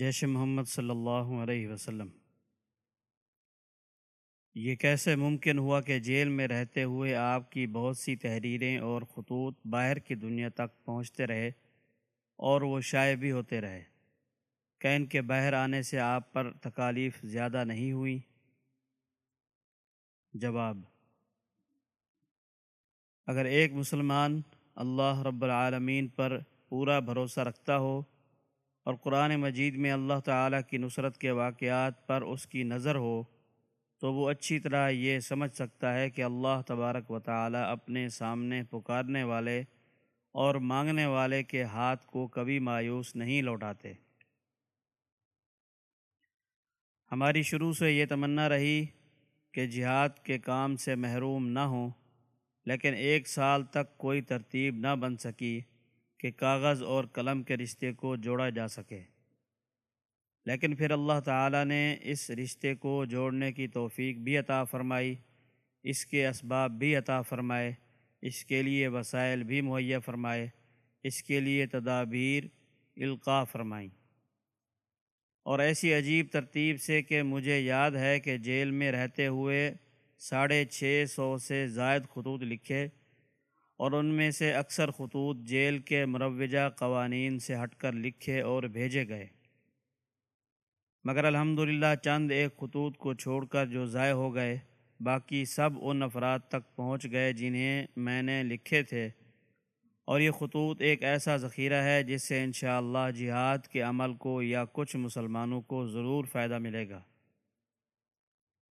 جیش محمد صلی اللہ علیہ وسلم۔ یہ کیسے ممکن ہوا کہ جیل میں رہتے ہوئے آپ کی بہت سی تحریریں اور خطوط باہر کی دنیا تک پہنچتے رہے اور وہ شائع بھی ہوتے رہے؟ کین کے باہر آنے سے آپ پر تکالیف زیادہ نہیں ہوئی؟ جواب اگر ایک مسلمان اللہ رب العالمین پر پورا بھروسہ رکھتا ہو اور قرآن مجید میں اللہ تعالیٰ کی نصرت کے واقعات پر اس کی نظر ہو تو وہ اچھی طرح یہ سمجھ سکتا ہے کہ اللہ تبارک و تعالیٰ اپنے سامنے پکارنے والے اور مانگنے والے کے ہاتھ کو کبھی مایوس نہیں لوٹاتے۔ ہماری شروع سے یہ تمنا رہی کہ جہاد کے کام سے محروم نہ ہوں، لیکن ایک سال تک کوئی ترتیب نہ بن سکی۔ کہ کاغذ اور قلم کے رشتے کو جوڑا جا سکے۔ لیکن پھر اللہ تعالیٰ نے اس رشتے کو جوڑنے کی توفیق بھی عطا فرمائی، اس کے اسباب بھی عطا فرمائے، اس کے لیے وسائل بھی مہیا فرمائے، اس کے لیے تدابیر القاع فرمائیں۔ اور ایسی عجیب ترتیب سے کہ مجھے یاد ہے کہ جیل میں رہتے ہوئے ساڑھے چھ سو سے زائد خطوط لکھے۔ اور ان میں سے اکثر خطوط جیل کے مروجہ قوانین سے ہٹ کر لکھے اور بھیجے گئے۔ مگر الحمدللہ چند ایک خطوط کو چھوڑ کر جو ضائع ہو گئے، باقی سب ان افراد تک پہنچ گئے جنہیں میں نے لکھے تھے۔ اور یہ خطوط ایک ایسا ذخیرہ ہے جس سے انشاءاللہ جہاد کے عمل کو یا کچھ مسلمانوں کو ضرور فائدہ ملے گا۔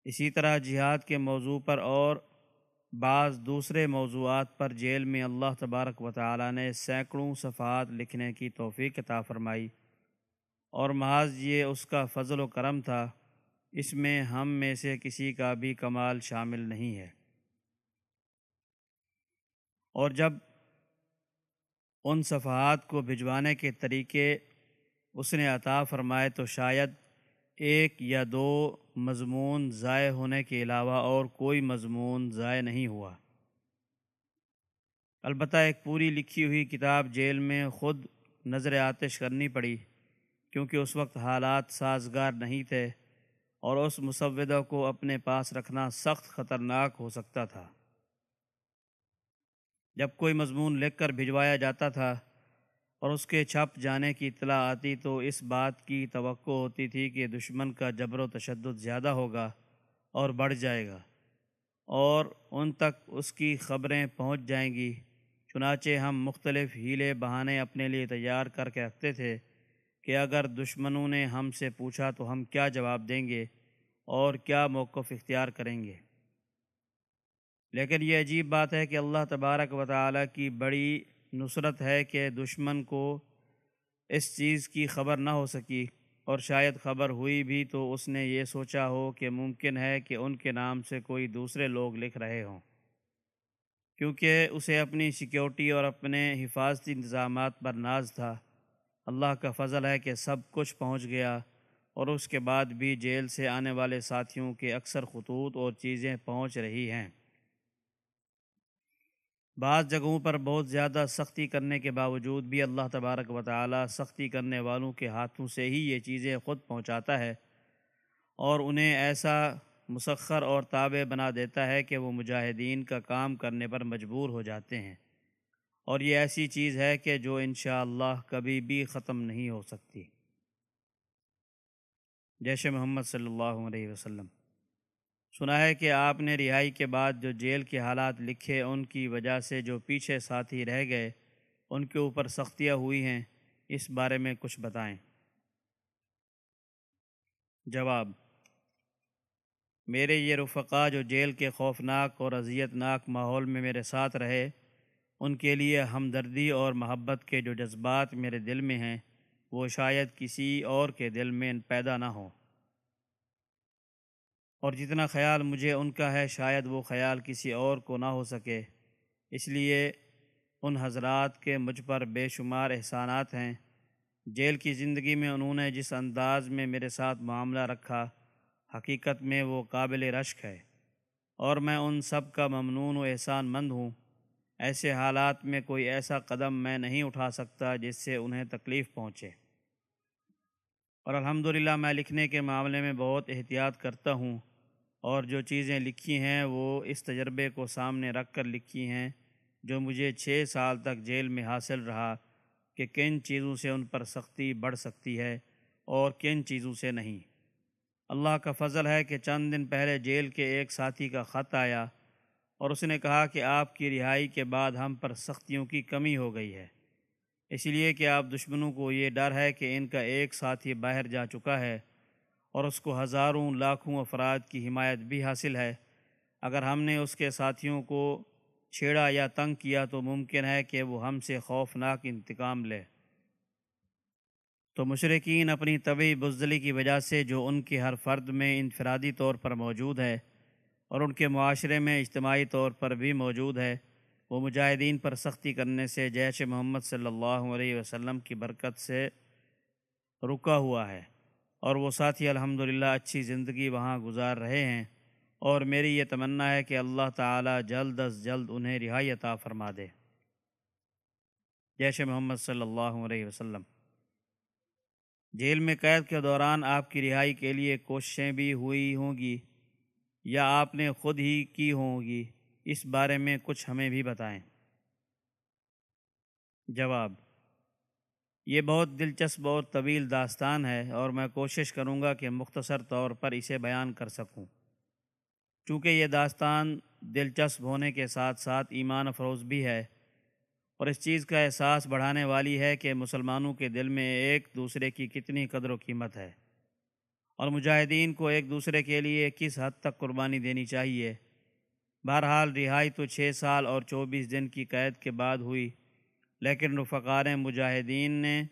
اسی طرح جہاد کے موضوع پر اور بعض دوسرے موضوعات پر جیل میں اللہ تبارک و تعالی نے سینکڑوں صفحات لکھنے کی توفیق عطا فرمائی۔ اور محاذ یہ اس کا فضل و کرم تھا، اس میں ہم میں سے کسی کا بھی کمال شامل نہیں ہے۔ اور جب ان صفحات کو بھجوانے کے طریقے اس نے عطا فرمائے تو شاید ایک یا دو مضمون ضائع ہونے کے علاوہ اور کوئی مضمون ضائع نہیں ہوا۔ البتہ ایک پوری لکھی ہوئی کتاب جیل میں خود نظر آتش کرنی پڑی، کیونکہ اس وقت حالات سازگار نہیں تھے اور اس مسودہ کو اپنے پاس رکھنا سخت خطرناک ہو سکتا تھا۔ جب کوئی مضمون لکھ کر بھجوایا جاتا تھا اور اس کے چھپ جانے کی اطلاع آتی تو اس بات کی توقع ہوتی تھی کہ دشمن کا جبر و تشدد زیادہ ہوگا اور بڑھ جائے گا اور ان تک اس کی خبریں پہنچ جائیں گی۔ چنانچہ ہم مختلف ہیلے بہانے اپنے لیے تیار کر کے رکھتے تھے کہ اگر دشمنوں نے ہم سے پوچھا تو ہم کیا جواب دیں گے اور کیا موقف اختیار کریں گے۔ لیکن یہ عجیب بات ہے کہ اللہ تبارک و تعالیٰ کی بڑی نصرت ہے کہ دشمن کو اس چیز کی خبر نہ ہو سکی اور شاید خبر ہوئی بھی تو اس نے یہ سوچا ہو کہ ممکن ہے کہ ان کے نام سے کوئی دوسرے لوگ لکھ رہے ہوں۔ کیونکہ اسے اپنی سیکیورٹی اور اپنے حفاظتی انتظامات پر ناز تھا۔ اللہ کا فضل ہے کہ سب کچھ پہنچ گیا اور اس کے بعد بھی جیل سے آنے والے ساتھیوں کے اکثر خطوط اور چیزیں پہنچ رہی ہیں۔ بعض جگہوں پر بہت زیادہ سختی کرنے کے باوجود بھی اللہ تبارک و تعالی سختی کرنے والوں کے ہاتھوں سے ہی یہ چیزیں خود پہنچاتا ہے اور انہیں ایسا مسخر اور تابع بنا دیتا ہے کہ وہ مجاہدین کا کام کرنے پر مجبور ہو جاتے ہیں۔ اور یہ ایسی چیز ہے کہ جو انشاءاللہ کبھی بھی ختم نہیں ہو سکتی۔ جیش محمد صلی اللہ علیہ وسلم۔ سنا ہے کہ آپ نے رہائی کے بعد جو جیل کے حالات لکھے ان کی وجہ سے جو پیچھے ساتھی رہ گئے، ان کے اوپر سختیاں ہوئی ہیں، اس بارے میں کچھ بتائیں۔ جواب میرے یہ رفقا جو جیل کے خوفناک اور اذیت ناک ماحول میں میرے ساتھ رہے، ان کے لیے ہمدردی اور محبت کے جو جذبات میرے دل میں ہیں، وہ شاید کسی اور کے دل میں پیدا نہ ہوں۔ اور جتنا خیال مجھے ان کا ہے، شاید وہ خیال کسی اور کو نہ ہو سکے۔ اس لیے ان حضرات کے مجھ پر بے شمار احسانات ہیں۔ جیل کی زندگی میں انہوں نے جس انداز میں میرے ساتھ معاملہ رکھا، حقیقت میں وہ قابل رشک ہے۔ اور میں ان سب کا ممنون و احسان مند ہوں۔ ایسے حالات میں کوئی ایسا قدم میں نہیں اٹھا سکتا جس سے انہیں تکلیف پہنچے۔ اور الحمدللہ میں لکھنے کے معاملے میں بہت احتیاط کرتا ہوں اور جو چیزیں لکھی ہیں وہ اس تجربے کو سامنے رکھ کر لکھی ہیں جو مجھے چھ سال تک جیل میں حاصل رہا کہ کن چیزوں سے ان پر سختی بڑھ سکتی ہے اور کن چیزوں سے نہیں۔ اللہ کا فضل ہے کہ چند دن پہلے جیل کے ایک ساتھی کا خط آیا اور اس نے کہا کہ آپ کی رہائی کے بعد ہم پر سختیوں کی کمی ہو گئی ہے۔ اس لیے کہ آپ دشمنوں کو یہ ڈر ہے کہ ان کا ایک ساتھی باہر جا چکا ہے اور اس کو ہزاروں لاکھوں افراد کی حمایت بھی حاصل ہے۔ اگر ہم نے اس کے ساتھیوں کو چھیڑا یا تنگ کیا تو ممکن ہے کہ وہ ہم سے خوفناک انتقام لے۔ تو مشرقین اپنی طبی بزدلی کی وجہ سے جو ان کے ہر فرد میں انفرادی طور پر موجود ہے اور ان کے معاشرے میں اجتماعی طور پر بھی موجود ہے وہ مجاہدین پر سختی کرنے سے جیش محمد صلی اللہ علیہ وسلم کی برکت سے رکا ہوا ہے اور وہ ساتھی الحمدللہ اچھی زندگی وہاں گزار رہے ہیں اور میری یہ تمنا ہے کہ اللہ تعالی جلد از جلد انہیں رہائی عطا فرما دے۔ جیش محمد صلی اللہ علیہ وسلم۔ جیل میں قید کے دوران آپ کی رہائی کے لیے کوششیں بھی ہوئی ہوں گی یا آپ نے خود ہی کی ہوں گی؟ اس بارے میں کچھ ہمیں بھی بتائیں۔ جواب یہ بہت دلچسپ اور طویل داستان ہے اور میں کوشش کروں گا کہ مختصر طور پر اسے بیان کر سکوں۔ چونکہ یہ داستان دلچسپ ہونے کے ساتھ ساتھ ایمان افروز بھی ہے اور اس چیز کا احساس بڑھانے والی ہے کہ مسلمانوں کے دل میں ایک دوسرے کی کتنی قدر و قیمت ہے اور مجاہدین کو ایک دوسرے کے لیے کس حد تک قربانی دینی چاہیے۔ بہرحال رہائی تو چھ سال اور چوبیس دن کی قید کے بعد ہوئی، لیکن رفقار مجاہدین نے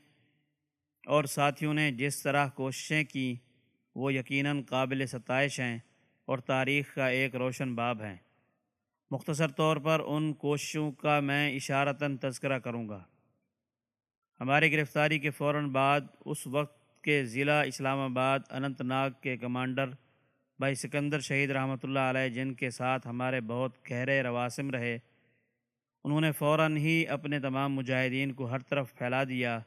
اور ساتھیوں نے جس طرح کوششیں کیں، وہ یقیناً قابل ستائش ہیں اور تاریخ کا ایک روشن باب ہیں۔ مختصر طور پر ان کوششوں کا میں اشارتاً تذکرہ کروں گا۔ ہماری گرفتاری کے فوراً بعد اس وقت کے ضلع اسلام آباد اننت ناگ کے کمانڈر بھائی سکندر شہید رحمۃ اللہ علیہ، جن کے ساتھ ہمارے بہت گہرے رواسم رہے، انہوں نے فوراً ہی اپنے تمام مجاہدین کو ہر طرف پھیلا دیا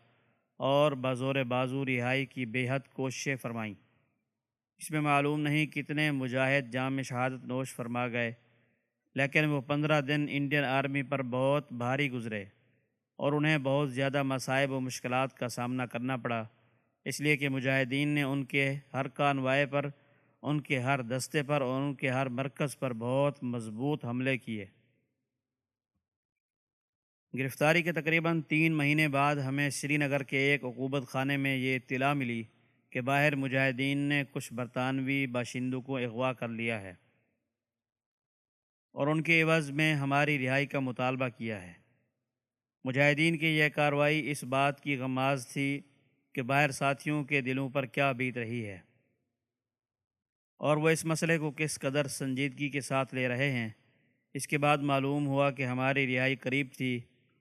اور بزور بازو رہائی کی بے حد کوششیں فرمائیں۔ اس میں معلوم نہیں کتنے مجاہد جام شہادت نوش فرما گئے، لیکن وہ پندرہ دن انڈین آرمی پر بہت بھاری گزرے اور انہیں بہت زیادہ مصائب و مشکلات کا سامنا کرنا پڑا۔ اس لیے کہ مجاہدین نے ان کے ہر کانوائے پر ان کے ہر دستے پر اور ان کے ہر مرکز پر بہت مضبوط حملے کیے۔ گرفتاری کے تقریباً تین مہینے بعد ہمیں سری نگر کے ایک عقوبت خانے میں یہ اطلاع ملی کہ باہر مجاہدین نے کچھ برطانوی باشندوں کو اغوا کر لیا ہے اور ان کے عوض میں ہماری رہائی کا مطالبہ کیا ہے۔ مجاہدین کی یہ کارروائی اس بات کی غماز تھی کہ باہر ساتھیوں کے دلوں پر کیا بیت رہی ہے۔ اور وہ اس مسئلے کو کس قدر سنجیدگی کے ساتھ لے رہے ہیں۔ اس کے بعد معلوم ہوا کہ ہماری رہائی قریب تھی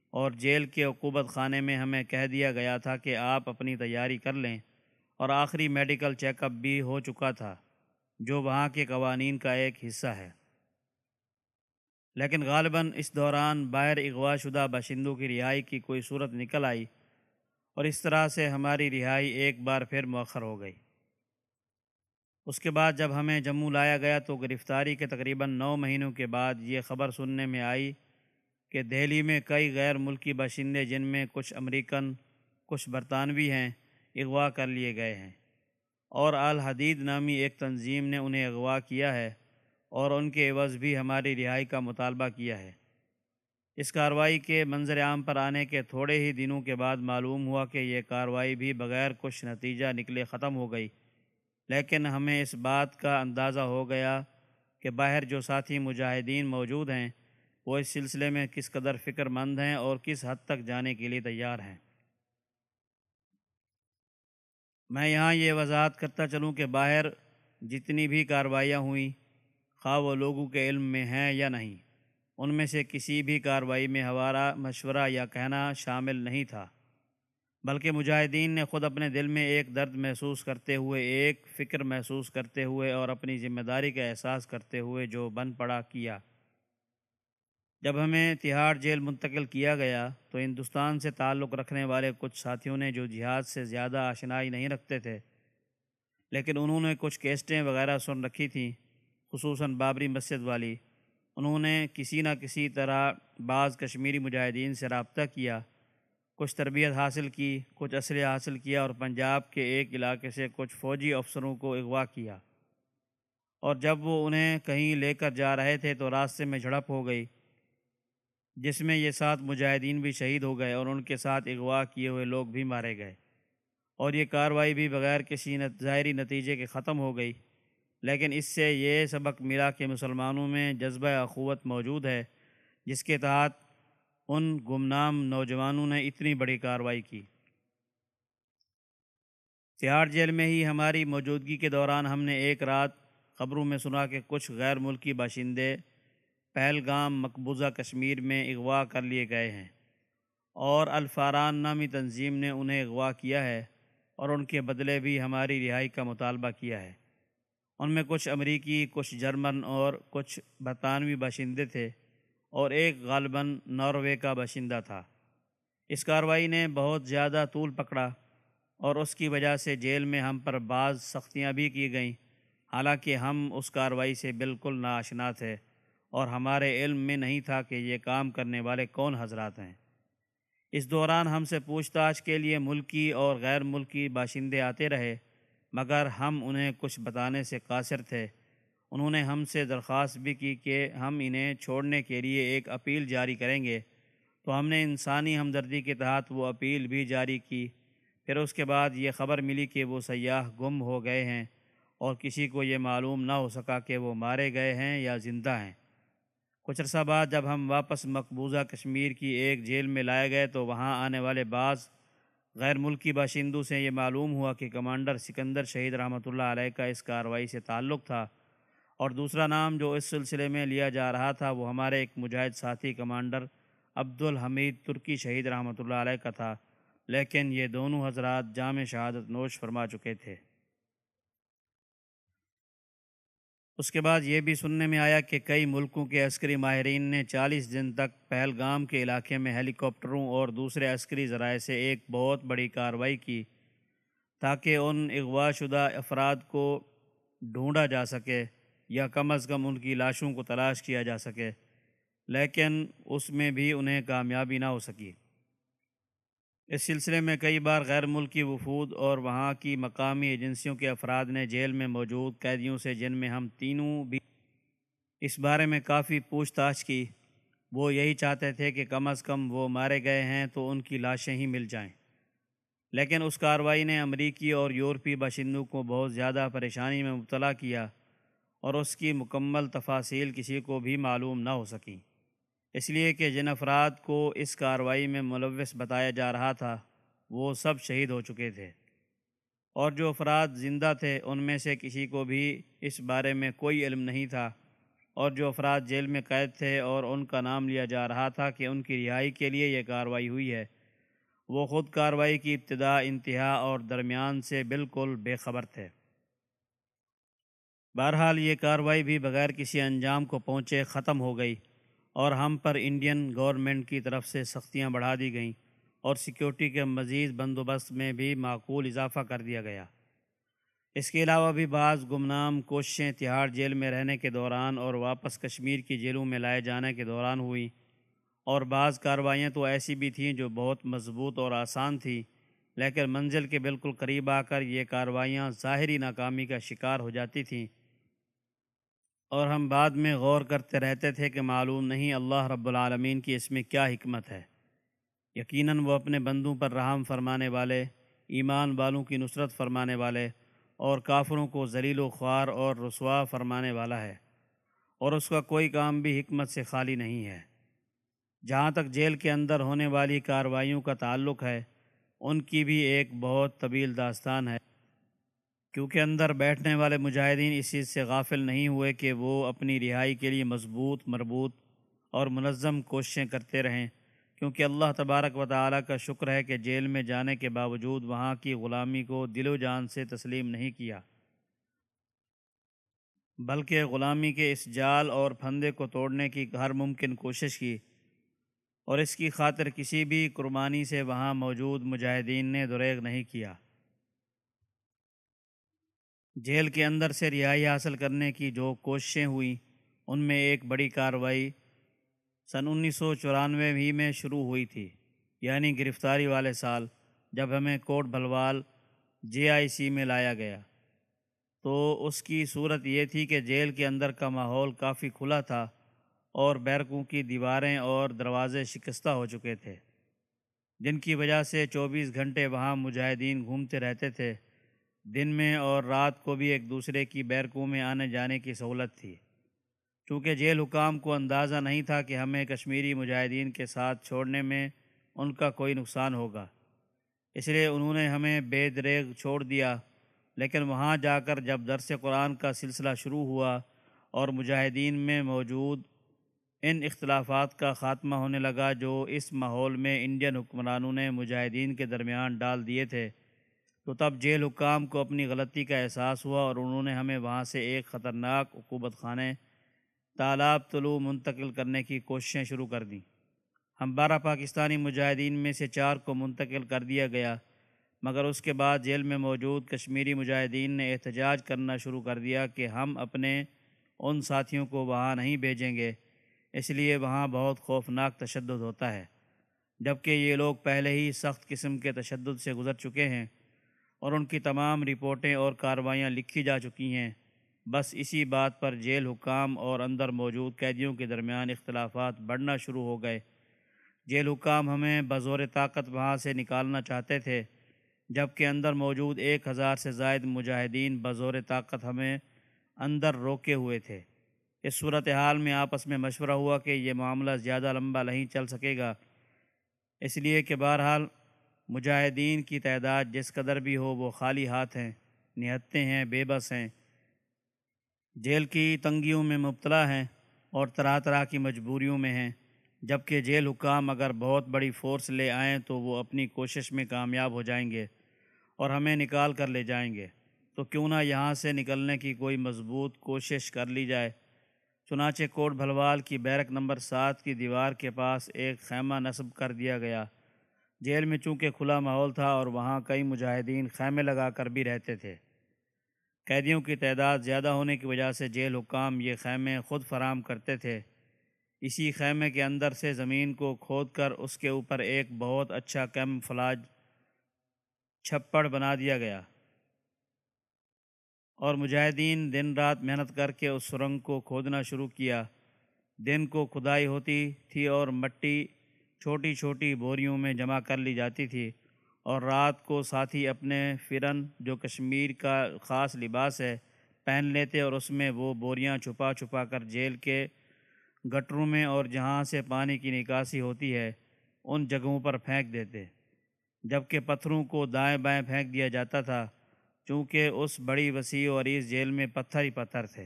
اور جیل کے عقوبت خانے میں ہمیں کہہ دیا گیا تھا کہ آپ اپنی تیاری کر لیں اور آخری میڈیکل چیک اپ بھی ہو چکا تھا، جو وہاں کے قوانین کا ایک حصہ ہے۔ لیکن غالباً اس دوران باہر اغوا شدہ باشندوں کی رہائی کی کوئی صورت نکل آئی اور اس طرح سے ہماری رہائی ایک بار پھر مؤخر ہو گئی۔ اس کے بعد جب ہمیں جموں لایا گیا تو گرفتاری کے تقریباً نو مہینوں کے بعد یہ خبر سننے میں آئی کہ دہلی میں کئی غیر ملکی باشندے جن میں کچھ امریکن، کچھ برطانوی ہیں، اغوا کر لیے گئے ہیں۔ اور الحدید نامی ایک تنظیم نے انہیں اغوا کیا ہے اور ان کے عوض بھی ہماری رہائی کا مطالبہ کیا ہے۔ اس کارروائی کے منظر عام پر آنے کے تھوڑے ہی دنوں کے بعد معلوم ہوا کہ یہ کارروائی بھی بغیر کچھ نتیجہ نکلے ختم ہو گئی۔ لیکن ہمیں اس بات کا اندازہ ہو گیا کہ باہر جو ساتھی مجاہدین موجود ہیں، وہ اس سلسلے میں کس قدر فکر مند ہیں اور کس حد تک جانے کے لیے تیار ہیں۔ میں یہاں یہ وضاحت کرتا چلوں کہ باہر جتنی بھی کارروائیاں ہوئیں، خواہ وہ لوگوں کے علم میں ہیں یا نہیں، ان میں سے کسی بھی کارروائی میں ہمارا مشورہ یا کہنا شامل نہیں تھا۔ بلکہ مجاہدین نے خود اپنے دل میں ایک درد محسوس کرتے ہوئے، ایک فکر محسوس کرتے ہوئے اور اپنی ذمہ داری کا احساس کرتے ہوئے جو بن پڑا کیا۔ جب ہمیں تہاڑ جیل منتقل کیا گیا تو ہندوستان سے تعلق رکھنے والے کچھ ساتھیوں نے جو جہاد سے زیادہ آشنائی نہیں رکھتے تھے، لیکن انہوں نے کچھ کیسٹیں وغیرہ سن رکھی تھیں، خصوصاً بابری مسجد والی، انہوں نے کسی نہ کسی طرح بعض کشمیری مجاہدین سے رابطہ کیا۔ کچھ تربیت حاصل کی، کچھ اسلحہ حاصل کیا اور پنجاب کے ایک علاقے سے کچھ فوجی افسروں کو اغوا کیا۔ اور جب وہ انہیں کہیں لے کر جا رہے تھے تو راستے میں جھڑپ ہو گئی، جس میں یہ سات مجاہدین بھی شہید ہو گئے اور ان کے ساتھ اغوا کیے ہوئے لوگ بھی مارے گئے۔ اور یہ کارروائی بھی بغیر کسی ظاہری نتیجے کے ختم ہو گئی۔ لیکن اس سے یہ سبق ملا کہ مسلمانوں میں جذبہ اخوت موجود ہے، جس کے تحت ان گمنام نوجوانوں نے اتنی بڑی کارروائی کی۔ تہاڑ جیل میں ہی ہماری موجودگی کے دوران ہم نے ایک رات خبروں میں سنا کہ کچھ غیر ملکی باشندے پہلگام، مقبوضہ کشمیر میں اغوا کر لیے گئے ہیں اور الفاران نامی تنظیم نے انہیں اغوا کیا ہے اور ان کے بدلے بھی ہماری رہائی کا مطالبہ کیا ہے۔ ان میں کچھ امریکی، کچھ جرمن اور کچھ برطانوی باشندے تھے۔ اور ایک غالباً ناروے کا باشندہ تھا۔ اس کارروائی نے بہت زیادہ طول پکڑا اور اس کی وجہ سے جیل میں ہم پر بعض سختیاں بھی کی گئیں۔ حالانکہ ہم اس کارروائی سے بالکل ناشنا تھے اور ہمارے علم میں نہیں تھا کہ یہ کام کرنے والے کون حضرات ہیں۔ اس دوران ہم سے پوچھ تاچھ کے لیے ملکی اور غیر ملکی باشندے آتے رہے، مگر ہم انہیں کچھ بتانے سے قاصر تھے۔ انہوں نے ہم سے درخواست بھی کی کہ ہم انہیں چھوڑنے کے لیے ایک اپیل جاری کریں گے۔ تو ہم نے انسانی ہمدردی کے تحت وہ اپیل بھی جاری کی۔ پھر اس کے بعد یہ خبر ملی کہ وہ سیاح گم ہو گئے ہیں اور کسی کو یہ معلوم نہ ہو سکا کہ وہ مارے گئے ہیں یا زندہ ہیں۔ کچھ عرصہ بعد جب ہم واپس مقبوضہ کشمیر کی ایک جیل میں لائے گئے تو وہاں آنے والے بعض غیر ملکی باشندوں سے یہ معلوم ہوا کہ کمانڈر سکندر شہید رحمۃ اللہ علیہ کا اس کارروائی سے تعلق تھا۔ اور دوسرا نام جو اس سلسلے میں لیا جا رہا تھا وہ ہمارے ایک مجاہد ساتھی کمانڈر عبد الحمید ترکی شہید رحمۃ اللہ علیہ کا تھا، لیکن یہ دونوں حضرات جامع شہادت نوش فرما چکے تھے۔ اس کے بعد یہ بھی سننے میں آیا کہ کئی ملکوں کے عسکری ماہرین نے چالیس دن تک پہلگام کے علاقے میں ہیلی کاپٹروں اور دوسرے عسکری ذرائع سے ایک بہت بڑی کارروائی کی تاکہ ان اغوا شدہ افراد کو ڈھونڈا جا سکے۔ یا کم از کم ان کی لاشوں کو تلاش کیا جا سکے، لیکن اس میں بھی انہیں کامیابی نہ ہو سکی۔ اس سلسلے میں کئی بار غیر ملکی وفود اور وہاں کی مقامی ایجنسیوں کے افراد نے جیل میں موجود قیدیوں سے جن میں ہم تینوں بھی اس بارے میں کافی پوچھ تاچھ کی، وہ یہی چاہتے تھے کہ کم از کم وہ مارے گئے ہیں تو ان کی لاشیں ہی مل جائیں۔ لیکن اس کارروائی نے امریکی اور یورپی باشندوں کو بہت زیادہ پریشانی میں مبتلا کیا۔ اور اس کی مکمل تفاصیل کسی کو بھی معلوم نہ ہو سکیں اس لیے کہ جن افراد کو اس کارروائی میں ملوث بتایا جا رہا تھا، وہ سب شہید ہو چکے تھے۔ اور جو افراد زندہ تھے، ان میں سے کسی کو بھی اس بارے میں کوئی علم نہیں تھا۔ اور جو افراد جیل میں قید تھے اور ان کا نام لیا جا رہا تھا کہ ان کی رہائی کے لیے یہ کارروائی ہوئی ہے، وہ خود کارروائی کی ابتدا، انتہا اور درمیان سے بالکل بے خبر تھے۔ بہرحال یہ کارروائی بھی بغیر کسی انجام کو پہنچے ختم ہو گئی اور ہم پر انڈین گورنمنٹ کی طرف سے سختیاں بڑھا دی گئیں اور سیکیورٹی کے مزید بندوبست میں بھی معقول اضافہ کر دیا گیا۔ اس کے علاوہ بھی بعض گمنام کوششیں تہاڑ جیل میں رہنے کے دوران اور واپس کشمیر کی جیلوں میں لائے جانے کے دوران ہوئیں اور بعض کارروائیاں تو ایسی بھی تھیں جو بہت مضبوط اور آسان تھیں، لیکن منزل کے بالکل قریب آ کر یہ کارروائیاں ظاہری ناکامی کا شکار ہو جاتی تھیں۔ اور ہم بعد میں غور کرتے رہتے تھے کہ معلوم نہیں اللہ رب العالمین کی اس میں کیا حکمت ہے۔ یقیناً وہ اپنے بندوں پر رحم فرمانے والے، ایمان والوں کی نصرت فرمانے والے اور کافروں کو ذلیل و خوار اور رسوا فرمانے والا ہے۔ اور اس کا کوئی کام بھی حکمت سے خالی نہیں ہے۔ جہاں تک جیل کے اندر ہونے والی کارروائیوں کا تعلق ہے، ان کی بھی ایک بہت طویل داستان ہے۔ کیونکہ اندر بیٹھنے والے مجاہدین اس چیز سے غافل نہیں ہوئے کہ وہ اپنی رہائی کے لیے مضبوط، مربوط اور منظم کوششیں کرتے رہیں۔ کیونکہ اللہ تبارک و تعالیٰ کا شکر ہے کہ جیل میں جانے کے باوجود وہاں کی غلامی کو دل و جان سے تسلیم نہیں کیا۔ بلکہ غلامی کے اس جال اور پھندے کو توڑنے کی ہر ممکن کوشش کی۔ اور اس کی خاطر کسی بھی قربانی سے وہاں موجود مجاہدین نے دریغ نہیں کیا۔ جیل کے اندر سے رہائی حاصل کرنے کی جو کوششیں ہوئیں، ان میں ایک بڑی کارروائی سن انیس سو چورانوے ہی میں شروع ہوئی تھی یعنی گرفتاری والے سال جب ہمیں کوٹ بھلوال جے آئی سی میں لایا گیا۔ تو اس کی صورت یہ تھی کہ جیل کے اندر کا ماحول کافی کھلا تھا اور بیرکوں کی دیواریں اور دروازے شکستہ ہو چکے تھے، جن کی وجہ سے چوبیس گھنٹے وہاں مجاہدین گھومتے رہتے تھے۔ دن میں اور رات کو بھی ایک دوسرے کی بیرکوں میں آنے جانے کی سہولت تھی۔ چونکہ جیل حکام کو اندازہ نہیں تھا کہ ہمیں کشمیری مجاہدین کے ساتھ چھوڑنے میں ان کا کوئی نقصان ہوگا۔ اس لیے انہوں نے ہمیں بے دریغ چھوڑ دیا۔ لیکن وہاں جا کر جب درس قرآن کا سلسلہ شروع ہوا اور مجاہدین میں موجود ان اختلافات کا خاتمہ ہونے لگا جو اس ماحول میں انڈین حکمرانوں نے مجاہدین کے درمیان ڈال دیے تھے تو تب جیل حکام کو اپنی غلطی کا احساس ہوا اور انہوں نے ہمیں وہاں سے ایک خطرناک عقوبت خانے، تالاب طلوع منتقل کرنے کی کوششیں شروع کر دیں۔ ہم بارہ پاکستانی مجاہدین میں سے چار کو منتقل کر دیا گیا، مگر اس کے بعد جیل میں موجود کشمیری مجاہدین نے احتجاج کرنا شروع کر دیا کہ ہم اپنے ان ساتھیوں کو وہاں نہیں بھیجیں گے، اس لیے وہاں بہت خوفناک تشدد ہوتا ہے۔ جبکہ یہ لوگ پہلے ہی سخت قسم کے تشدد سے گزر چکے ہیں۔ اور ان کی تمام رپورٹیں اور کارروائیاں لکھی جا چکی ہیں۔ بس اسی بات پر جیل حکام اور اندر موجود قیدیوں کے درمیان اختلافات بڑھنا شروع ہو گئے۔ جیل حکام ہمیں بزور طاقت وہاں سے نکالنا چاہتے تھے، جبکہ اندر موجود ایک ہزار سے زائد مجاہدین بزور طاقت ہمیں اندر روکے ہوئے تھے۔ اس صورتحال میں آپس میں مشورہ ہوا کہ یہ معاملہ زیادہ لمبا نہیں چل سکے گا، اس لیے کہ بہرحال مجاہدین کی تعداد جس قدر بھی ہو وہ خالی ہاتھ ہیں نہتے ہیں، بے بس ہیں۔ جیل کی تنگیوں میں مبتلا ہیں اور طرح طرح کی مجبوریوں میں ہیں۔ جبکہ جیل حکام اگر بہت بڑی فورس لے آئیں تو وہ اپنی کوشش میں کامیاب ہو جائیں گے اور ہمیں نکال کر لے جائیں گے۔ تو کیوں نہ یہاں سے نکلنے کی کوئی مضبوط کوشش کر لی جائے۔ چنانچہ کوٹ بھلوال کی بیرک نمبر سات کی دیوار کے پاس ایک خیمہ نصب کر دیا گیا۔ جیل میں چونکہ کھلا ماحول تھا اور وہاں کئی مجاہدین خیمے لگا کر بھی رہتے تھے۔ قیدیوں کی تعداد زیادہ ہونے کی وجہ سے جیل حکام یہ خیمے خود فراہم کرتے تھے۔ اسی خیمے کے اندر سے زمین کو کھود کر اس کے اوپر ایک بہت اچھا کیم فلاج چھپڑ بنا دیا گیا۔ اور مجاہدین دن رات محنت کر کے اس سرنگ کو کھودنا شروع کیا۔ دن کو کھدائی ہوتی تھی اور مٹی چھوٹی چھوٹی بوریوں میں جمع کر لی جاتی تھی اور رات کو ساتھی اپنے فرن جو کشمیر کا خاص لباس ہے پہن لیتے اور اس میں وہ بوریاں چھپا چھپا کر جیل کے گٹروں میں اور جہاں سے پانی کی نکاسی ہوتی ہے، ان جگہوں پر پھینک دیتے۔ جبکہ پتھروں کو دائیں بائیں پھینک دیا جاتا تھا، چونکہ اس بڑی وسیع و عریض جیل میں پتھر ہی پتھر تھے۔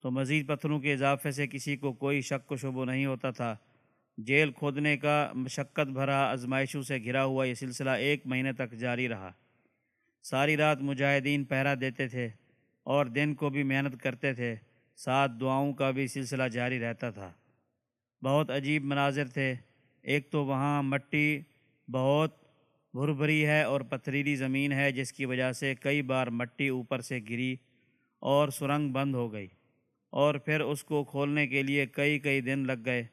تو مزید پتھروں کے اضافے سے کسی کو کوئی شک و شبو نہیں ہوتا تھا جیل کھودنے کا مشقت بھرا آزمائشوں سے گھرا ہوا یہ سلسلہ ایک مہینے تک جاری رہا۔ ساری رات مجاہدین پہرا دیتے تھے اور دن کو بھی محنت کرتے تھے، ساتھ دعاؤں کا بھی سلسلہ جاری رہتا تھا۔ بہت عجیب مناظر تھے۔ ایک تو وہاں مٹی بہت بھر بھری ہے اور پتھریلی زمین ہے، جس کی وجہ سے کئی بار مٹی اوپر سے گری اور سرنگ بند ہو گئی۔ اور پھر اس کو کھولنے کے لیے کئی کئی دن لگ گئے۔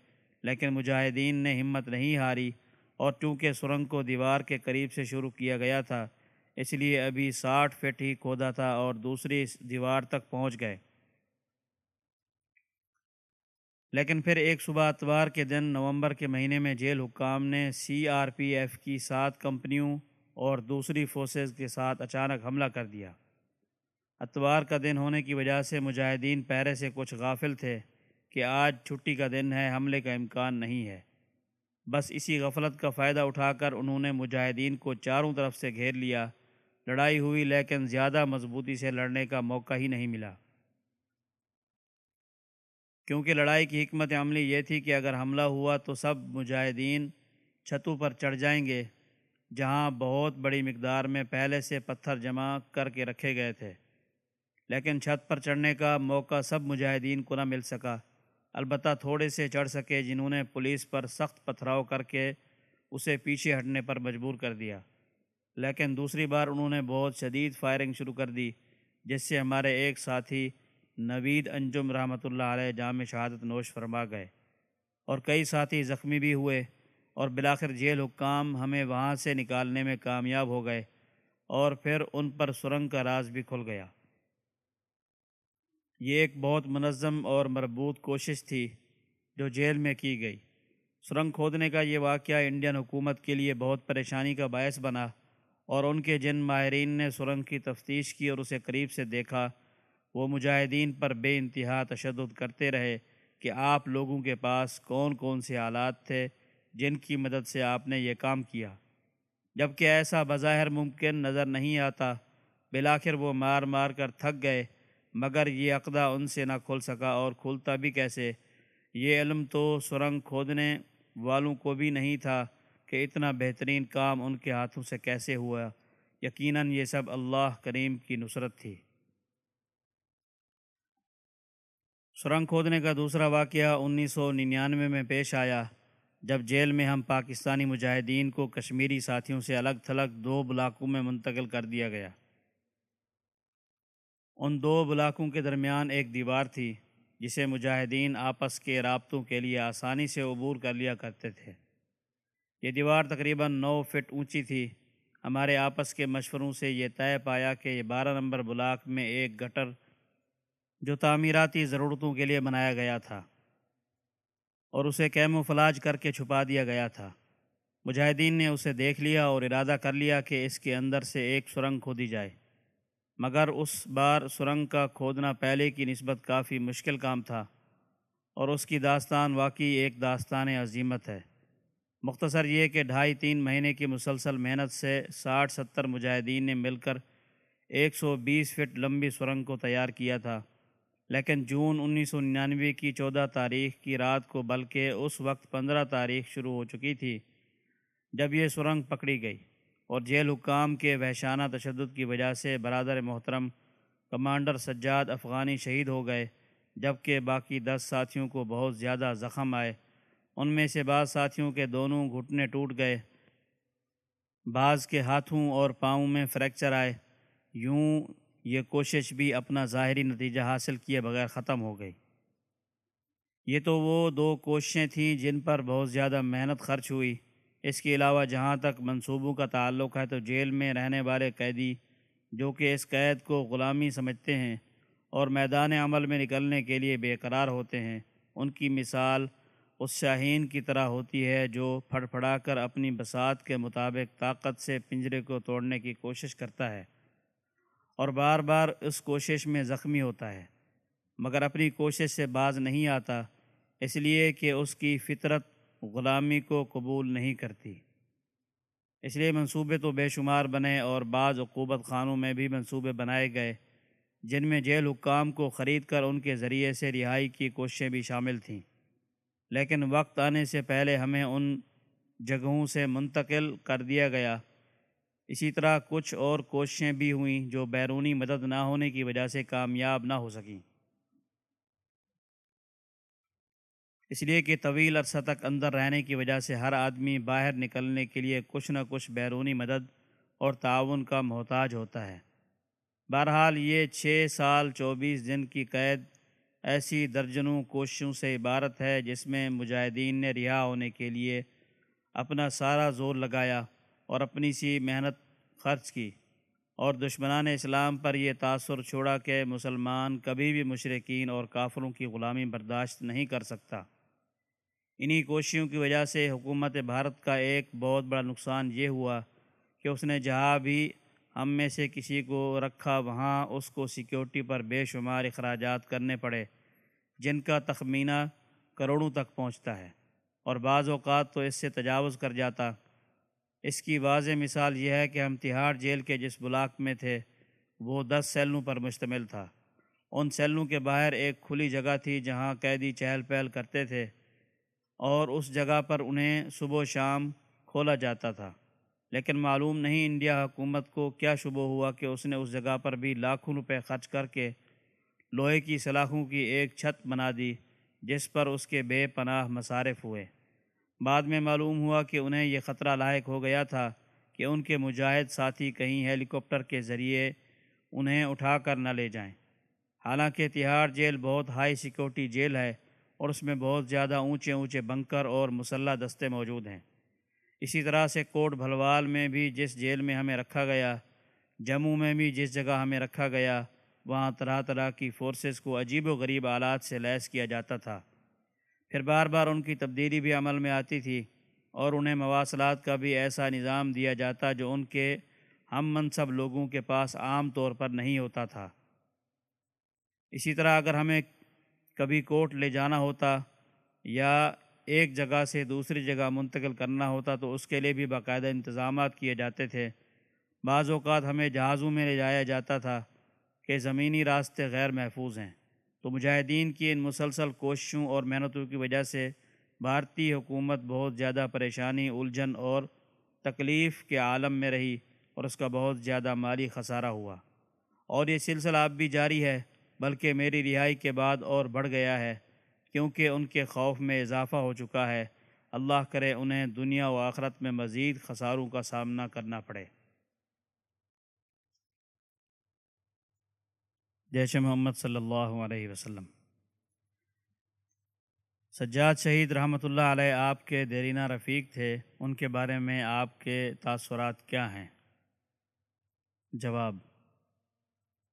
لیکن مجاہدین نے ہمت نہیں ہاری اور چونکہ سرنگ کو دیوار کے قریب سے شروع کیا گیا تھا، اس لیے ابھی ساٹھ فٹ ہی کھودا تھا اور دوسری دیوار تک پہنچ گئے۔ لیکن پھر ایک صبح اتوار کے دن نومبر کے مہینے میں جیل حکام نے سی آر پی ایف کی سات کمپنیوں اور دوسری فورسز کے ساتھ اچانک حملہ کر دیا۔ اتوار کا دن ہونے کی وجہ سے مجاہدین پہرے سے کچھ غافل تھے۔ کہ آج چھٹی کا دن ہے، حملے کا امکان نہیں ہے۔ بس اسی غفلت کا فائدہ اٹھا کر انہوں نے مجاہدین کو چاروں طرف سے گھیر لیا، لڑائی ہوئی، لیکن زیادہ مضبوطی سے لڑنے کا موقع ہی نہیں ملا۔ کیونکہ لڑائی کی حکمت عملی یہ تھی کہ اگر حملہ ہوا تو سب مجاہدین چھتوں پر چڑھ جائیں گے، جہاں بہت بڑی مقدار میں پہلے سے پتھر جمع کر کے رکھے گئے تھے۔ لیکن چھت پر چڑھنے کا موقع سب مجاہدین کو نہ مل سکا۔ البتہ تھوڑے سے چڑھ سکے جنہوں نے پولیس پر سخت پتھراؤ کر کے اسے پیچھے ہٹنے پر مجبور کر دیا۔ لیکن دوسری بار انہوں نے بہت شدید فائرنگ شروع کر دی، جس سے ہمارے ایک ساتھی نوید انجم رحمۃ اللہ علیہ جامع شہادت نوش فرما گئے۔ اور کئی ساتھی زخمی بھی ہوئے اور بلاخر جیل حکام ہمیں وہاں سے نکالنے میں کامیاب ہو گئے اور پھر ان پر سرنگ کا راز بھی کھل گیا۔ یہ ایک بہت منظم اور مربوط کوشش تھی جو جیل میں کی گئی۔ سرنگ کھودنے کا یہ واقعہ انڈین حکومت کے لیے بہت پریشانی کا باعث بنا اور ان کے جن ماہرین نے سرنگ کی تفتیش کی اور اسے قریب سے دیکھا، وہ مجاہدین پر بے انتہا تشدد کرتے رہے کہ آپ لوگوں کے پاس کون کون سے آلات تھے جن کی مدد سے آپ نے یہ کام کیا۔ جبکہ ایسا بظاہر ممکن نظر نہیں آتا، بلاخر وہ مار مار کر تھک گئے مگر یہ عقدہ ان سے نہ کھل سکا اور کھلتا بھی کیسے؟ یہ علم تو سرنگ کھودنے والوں کو بھی نہیں تھا کہ اتنا بہترین کام ان کے ہاتھوں سے کیسے ہوا۔ یقیناً یہ سب اللہ کریم کی نصرت تھی۔ سرنگ کھودنے کا دوسرا واقعہ انیس سو ننانوے میں پیش آیا، جب جیل میں ہم پاکستانی مجاہدین کو کشمیری ساتھیوں سے الگ تھلگ دو بلاکوں میں منتقل کر دیا گیا۔ ان دو بلاکوں کے درمیان ایک دیوار تھی، جسے مجاہدین آپس کے رابطوں کے لیے آسانی سے عبور کر لیا کرتے تھے۔ یہ دیوار تقریباً نو فٹ اونچی تھی۔ ہمارے آپس کے مشوروں سے یہ طے پایا کہ یہ بارہ نمبر بلاک میں ایک گٹر جو تعمیراتی ضرورتوں کے لیے بنایا گیا تھا اور اسے کیمو فلاج کر کے چھپا دیا گیا تھا۔ مجاہدین نے اسے دیکھ لیا اور ارادہ کر لیا کہ اس کے اندر سے ایک سرنگ کھودی جائے۔ مگر اس بار سرنگ کا کھودنا پہلے کی نسبت کافی مشکل کام تھا اور اس کی داستان واقعی ایک داستان عظیمت ہے۔ مختصر یہ کہ ڈھائی تین مہینے کی مسلسل محنت سے ساٹھ ستر مجاہدین نے مل کر ایک سو بیس فٹ لمبی سرنگ کو تیار کیا تھا، لیکن جون انیس سو ننانوے کی چودہ تاریخ کی رات کو بلکہ اس وقت پندرہ تاریخ شروع ہو چکی تھی جب یہ سرنگ پکڑی گئی۔ اور جیل حکام کے وحشانہ تشدد کی وجہ سے برادر محترم کمانڈر سجاد افغانی شہید ہو گئے، جبکہ باقی دس ساتھیوں کو بہت زیادہ زخم آئے۔ ان میں سے بعض ساتھیوں کے دونوں گھٹنے ٹوٹ گئے۔ بعض کے ہاتھوں اور پاؤں میں فریکچر آئے۔ یوں یہ کوشش بھی اپنا ظاہری نتیجہ حاصل کیے بغیر ختم ہو گئی۔ یہ تو وہ دو کوششیں تھیں جن پر بہت زیادہ محنت خرچ ہوئی۔ اس کے علاوہ جہاں تک منصوبوں کا تعلق ہے تو جیل میں رہنے والے قیدی جو کہ اس قید کو غلامی سمجھتے ہیں اور میدان عمل میں نکلنے کے لیے بے قرار ہوتے ہیں، ان کی مثال اس شاہین کی طرح ہوتی ہے جو پھڑ پھڑا کر اپنی بسات کے مطابق طاقت سے پنجرے کو توڑنے کی کوشش کرتا ہے اور بار بار اس کوشش میں زخمی ہوتا ہے۔ مگر اپنی کوشش سے باز نہیں آتا، اس لیے کہ اس کی فطرت غلامی کو قبول نہیں کرتی۔ اس لیے منصوبے تو بے شمار بنے اور بعض عقوبت خانوں میں بھی منصوبے بنائے گئے، جن میں جیل حکام کو خرید کر ان کے ذریعے سے رہائی کی کوششیں بھی شامل تھیں۔ لیکن وقت آنے سے پہلے ہمیں ان جگہوں سے منتقل کر دیا گیا۔ اسی طرح کچھ اور کوششیں بھی ہوئیں جو بیرونی مدد نہ ہونے کی وجہ سے کامیاب نہ ہو سکیں۔ اس لیے کہ طویل عرصہ تک اندر رہنے کی وجہ سے ہر آدمی باہر نکلنے کے لیے کچھ نہ کچھ بیرونی مدد اور تعاون کا محتاج ہوتا ہے۔ بہرحال یہ چھ سال چوبیس دن کی قید ایسی درجنوں کوششوں سے عبارت ہے جس میں مجاہدین نے رہا ہونے کے لیے اپنا سارا زور لگایا اور اپنی سی محنت خرچ کی۔ اور دشمنان اسلام پر یہ تاثر چھوڑا کہ مسلمان کبھی بھی مشرقین اور کافروں کی غلامی برداشت نہیں کر سکتا۔ انہی کوششوں کی وجہ سے حکومت بھارت کا ایک بہت بڑا نقصان یہ ہوا کہ اس نے جہاں بھی ہم میں سے کسی کو رکھا، وہاں اس کو سیکیورٹی پر بے شمار اخراجات کرنے پڑے، جن کا تخمینہ کروڑوں تک پہنچتا ہے۔ اور بعض اوقات تو اس سے تجاوز کر جاتا۔ اس کی واضح مثال یہ ہے کہ ہم تہاڑ جیل کے جس بلاک میں تھے، وہ دس سیلوں پر مشتمل تھا۔ ان سیلوں کے باہر ایک کھلی جگہ تھی جہاں قیدی چہل پہل کرتے تھے۔ اور اس جگہ پر انہیں صبح و شام کھولا جاتا تھا۔ لیکن معلوم نہیں انڈیا حکومت کو کیا شبہ ہوا کہ اس نے اس جگہ پر بھی لاکھوں روپے خرچ کر کے لوہے کی سلاخوں کی ایک چھت بنا دی جس پر اس کے بے پناہ مصارف ہوئے۔ بعد میں معلوم ہوا کہ انہیں یہ خطرہ لاحق ہو گیا تھا کہ ان کے مجاہد ساتھی کہیں ہیلی کاپٹر کے ذریعے انہیں اٹھا کر نہ لے جائیں۔ حالانکہ تہاڑ جیل بہت ہائی سیکورٹی جیل ہے۔ اور اس میں بہت زیادہ اونچے اونچے بنکر اور مسلح دستے موجود ہیں۔ اسی طرح سے کوٹ بھلوال میں بھی جس جیل میں ہمیں رکھا گیا، جموں میں بھی جس جگہ ہمیں رکھا گیا، وہاں طرح طرح کی فورسز کو عجیب و غریب آلات سے لیس کیا جاتا تھا۔ پھر بار بار ان کی تبدیلی بھی عمل میں آتی تھی اور انہیں مواصلات کا بھی ایسا نظام دیا جاتا جو ان کے ہم منصب لوگوں کے پاس عام طور پر نہیں ہوتا تھا۔ اسی طرح اگر ہمیں کبھی کوٹ لے جانا ہوتا یا ایک جگہ سے دوسری جگہ منتقل کرنا ہوتا تو اس کے لیے بھی باقاعدہ انتظامات کیے جاتے تھے۔ بعض اوقات ہمیں جہازوں میں لے جایا جاتا تھا کہ زمینی راستے غیر محفوظ ہیں۔ تو مجاہدین کی ان مسلسل کوششوں اور محنتوں کی وجہ سے بھارتی حکومت بہت زیادہ پریشانی، الجھن اور تکلیف کے عالم میں رہی اور اس کا بہت زیادہ مالی خسارہ ہوا۔ اور یہ سلسلہ اب بھی جاری ہے۔ بلکہ میری رہائی کے بعد اور بڑھ گیا ہے، کیونکہ ان کے خوف میں اضافہ ہو چکا ہے۔ اللہ کرے انہیں دنیا و آخرت میں مزید خساروں کا سامنا کرنا پڑے۔ جیش محمد صلی اللہ علیہ وسلم۔ سجاد شہید رحمۃ اللہ علیہ آپ کے دیرینہ رفیق تھے، ان کے بارے میں آپ کے تاثرات کیا ہیں؟ جواب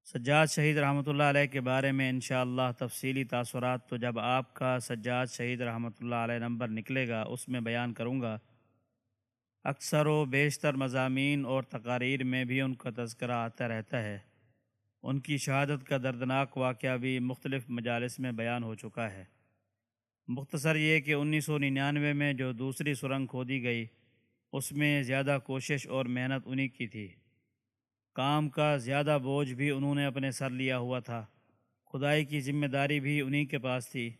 سجاد شہید رحمۃ اللہ علیہ کے بارے میں انشاءاللہ تفصیلی تاثرات تو جب آپ کا سجاد شہید رحمۃ اللہ علیہ نمبر نکلے گا، اس میں بیان کروں گا۔ اکثر و بیشتر مضامین اور تقاریر میں بھی ان کا تذکرہ آتا رہتا ہے۔ ان کی شہادت کا دردناک واقعہ بھی مختلف مجالس میں بیان ہو چکا ہے۔ مختصر یہ کہ انیس سو ننانوے میں جو دوسری سرنگ کھودی گئی، اس میں زیادہ کوشش اور محنت انہی کی تھی۔ کام کا زیادہ بوجھ بھی انہوں نے اپنے سر لیا ہوا تھا۔ خدائی کی ذمہ داری بھی انہی کے پاس تھی،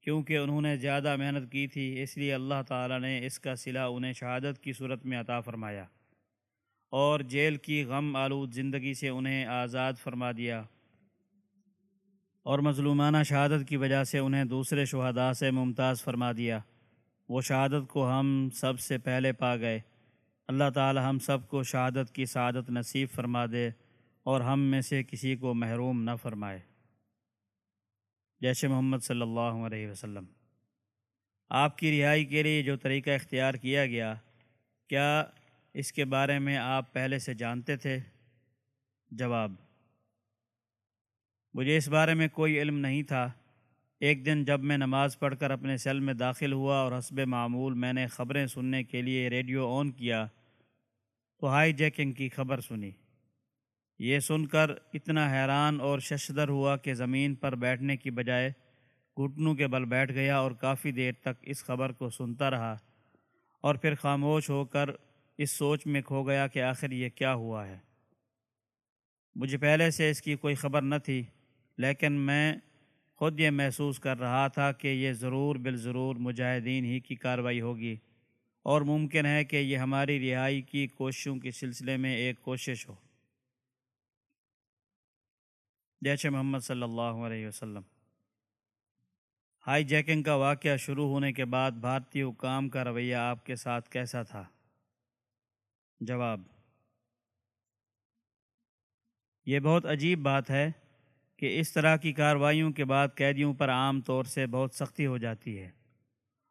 کیونکہ انہوں نے زیادہ محنت کی تھی، اس لیے اللہ تعالیٰ نے اس کا صلہ انہیں شہادت کی صورت میں عطا فرمایا۔ اور جیل کی غم آلود زندگی سے انہیں آزاد فرما دیا۔ اور مظلومانہ شہادت کی وجہ سے انہیں دوسرے شہداء سے ممتاز فرما دیا۔ وہ شہادت کو ہم سب سے پہلے پا گئے۔ اللہ تعالی ہم سب کو شہادت کی سعادت نصیب فرما دے اور ہم میں سے کسی کو محروم نہ فرمائے۔ جیسے محمد صلی اللہ علیہ وسلم، آپ کی رہائی کے لیے جو طریقہ اختیار کیا گیا، کیا اس کے بارے میں آپ پہلے سے جانتے تھے؟ جواب، مجھے اس بارے میں کوئی علم نہیں تھا۔ ایک دن جب میں نماز پڑھ کر اپنے سیل میں داخل ہوا اور حسب معمول میں نے خبریں سننے کے لیے ریڈیو آن کیا تو ہائی جیکنگ کی خبر سنی۔ یہ سن کر اتنا حیران اور ششدر ہوا کہ زمین پر بیٹھنے کی بجائے گھٹنوں کے بل بیٹھ گیا اور کافی دیر تک اس خبر کو سنتا رہا اور پھر خاموش ہو کر اس سوچ میں کھو گیا کہ آخر یہ کیا ہوا ہے۔ مجھے پہلے سے اس کی کوئی خبر نہ تھی، لیکن میں خود یہ محسوس کر رہا تھا کہ یہ ضرور بالضرور مجاہدین ہی کی کارروائی ہوگی۔ اور ممکن ہے کہ یہ ہماری رہائی کی کوششوں کے سلسلے میں ایک کوشش ہو۔ جیش محمد صلی اللہ علیہ وسلم۔ ہائی جیکنگ کا واقعہ شروع ہونے کے بعد بھارتی حکام کا رویہ آپ کے ساتھ کیسا تھا؟ جواب یہ بہت عجیب بات ہے کہ اس طرح کی کارروائیوں کے بعد قیدیوں پر عام طور سے بہت سختی ہو جاتی ہے۔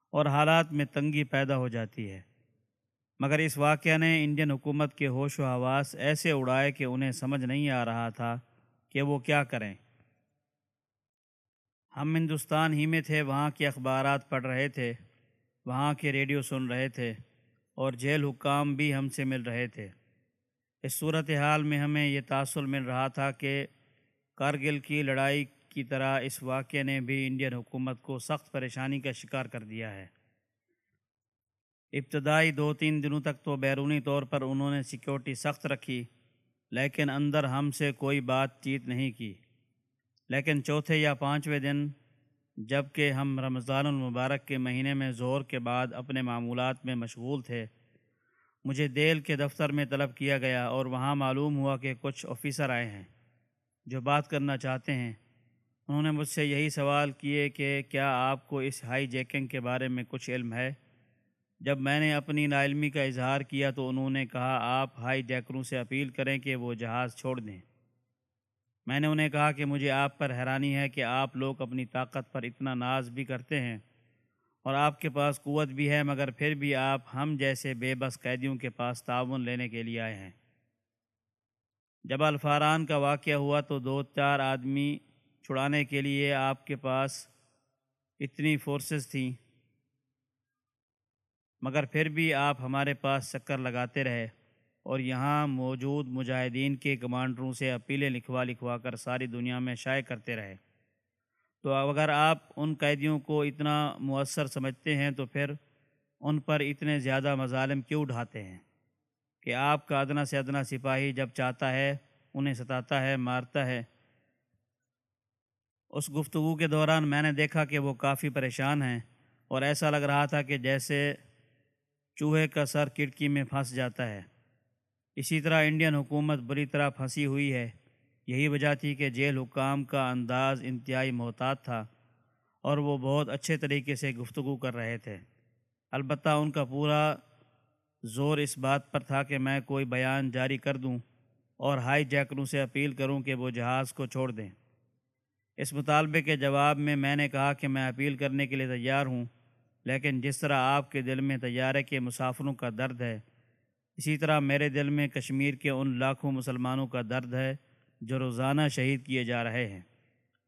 اور حالات میں تنگی پیدا ہو جاتی ہے۔ مگر اس واقعہ نے انڈین حکومت کے ہوش و حواس ایسے اڑائے کہ انہیں سمجھ نہیں آ رہا تھا کہ وہ کیا کریں۔ ہم ہندوستان ہی میں تھے، وہاں کے اخبارات پڑھ رہے تھے، وہاں کے ریڈیو سن رہے تھے، اور جیل حکام بھی ہم سے مل رہے تھے۔ اس صورت حال میں ہمیں یہ تاثر مل رہا تھا کہ کارگل کی لڑائی کی طرح اس واقعے نے بھی انڈین حکومت کو سخت پریشانی کا شکار کر دیا ہے۔ ابتدائی دو تین دنوں تک تو بیرونی طور پر انہوں نے سیکیورٹی سخت رکھی، لیکن اندر ہم سے کوئی بات چیت نہیں کی۔ لیکن چوتھے یا پانچویں دن جبکہ ہم رمضان المبارک کے مہینے میں زور کے بعد اپنے معمولات میں مشغول تھے، مجھے دیل کے دفتر میں طلب کیا گیا اور وہاں معلوم ہوا کہ کچھ آفیسر آئے ہیں جو بات کرنا چاہتے ہیں۔ انہوں نے مجھ سے یہی سوال کیے کہ کیا آپ کو اس ہائی جیکنگ کے بارے میں کچھ علم ہے؟ جب میں نے اپنی ناعلمی کا اظہار کیا تو انہوں نے کہا، آپ ہائی جیکروں سے اپیل کریں کہ وہ جہاز چھوڑ دیں۔ میں نے انہیں کہا کہ مجھے آپ پر حیرانی ہے کہ آپ لوگ اپنی طاقت پر اتنا ناز بھی کرتے ہیں اور آپ کے پاس قوت بھی ہے، مگر پھر بھی آپ ہم جیسے بے بس قیدیوں کے پاس تعاون لینے کے لیے آئے ہیں۔ جب الفاران کا واقعہ ہوا تو دو چار آدمی چھڑانے کے لیے آپ کے پاس اتنی فورسز تھیں۔ مگر پھر بھی آپ ہمارے پاس چکر لگاتے رہے اور یہاں موجود مجاہدین کے کمانڈروں سے اپیلیں لکھوا لکھوا کر ساری دنیا میں شائع کرتے رہے۔ تو اگر آپ ان قیدیوں کو اتنا مؤثر سمجھتے ہیں تو پھر ان پر اتنے زیادہ مظالم کیوں اٹھاتے ہیں؟ کہ آپ کا ادنا سے ادنا سپاہی جب چاہتا ہے، انہیں ستاتا ہے، مارتا ہے۔ اس گفتگو کے دوران میں نے دیکھا کہ وہ کافی پریشان ہیں اور ایسا لگ رہا تھا کہ جیسے چوہے کا سر کھڑکی میں پھنس جاتا ہے۔ اسی طرح انڈین حکومت بری طرح پھنسی ہوئی ہے۔ یہی وجہ تھی کہ جیل حکام کا انداز انتہائی محتاط تھا اور وہ بہت اچھے طریقے سے گفتگو کر رہے تھے۔ البتہ ان کا پورا زور اس بات پر تھا کہ میں کوئی بیان جاری کر دوں اور ہائی جیکروں سے اپیل کروں کہ وہ جہاز کو چھوڑ دیں۔ اس مطالبے کے جواب میں میں نے کہا کہ میں اپیل کرنے کے لیے تیار ہوں، لیکن جس طرح آپ کے دل میں طیارے کے مسافروں کا درد ہے، اسی طرح میرے دل میں کشمیر کے ان لاکھوں مسلمانوں کا درد ہے جو روزانہ شہید کیے جا رہے ہیں۔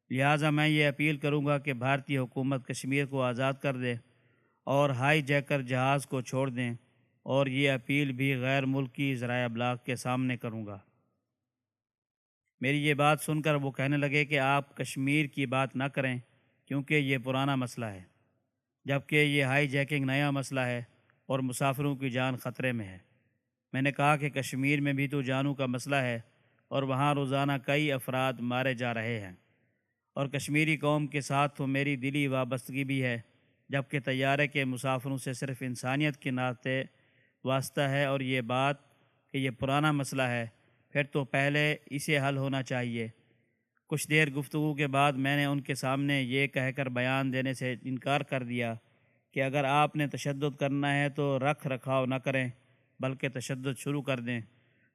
لہٰذا میں یہ اپیل کروں گا کہ بھارتی حکومت کشمیر کو آزاد کر دے اور ہائی جیکر جہاز کو چھوڑ دیں اور یہ اپیل بھی غیر ملکی ذرائع ابلاغ کے سامنے کروں گا۔ میری یہ بات سن کر وہ کہنے لگے کہ آپ کشمیر کی بات نہ کریں کیونکہ یہ پرانا مسئلہ ہے، جبکہ یہ ہائی جیکنگ نیا مسئلہ ہے اور مسافروں کی جان خطرے میں ہے۔ میں نے کہا کہ کشمیر میں بھی تو جانوں کا مسئلہ ہے اور وہاں روزانہ کئی افراد مارے جا رہے ہیں۔ اور کشمیری قوم کے ساتھ تو میری دلی وابستگی بھی ہے، جبکہ طیارے کے مسافروں سے صرف انسانیت کے ناطے واسطہ ہے اور یہ بات کہ یہ پرانا مسئلہ ہے پھر تو پہلے اسے حل ہونا چاہیے۔ کچھ دیر گفتگو کے بعد میں نے ان کے سامنے یہ کہہ کر بیان دینے سے انکار کر دیا کہ اگر آپ نے تشدد کرنا ہے تو رکھ رکھاؤ نہ کریں، بلکہ تشدد شروع کر دیں۔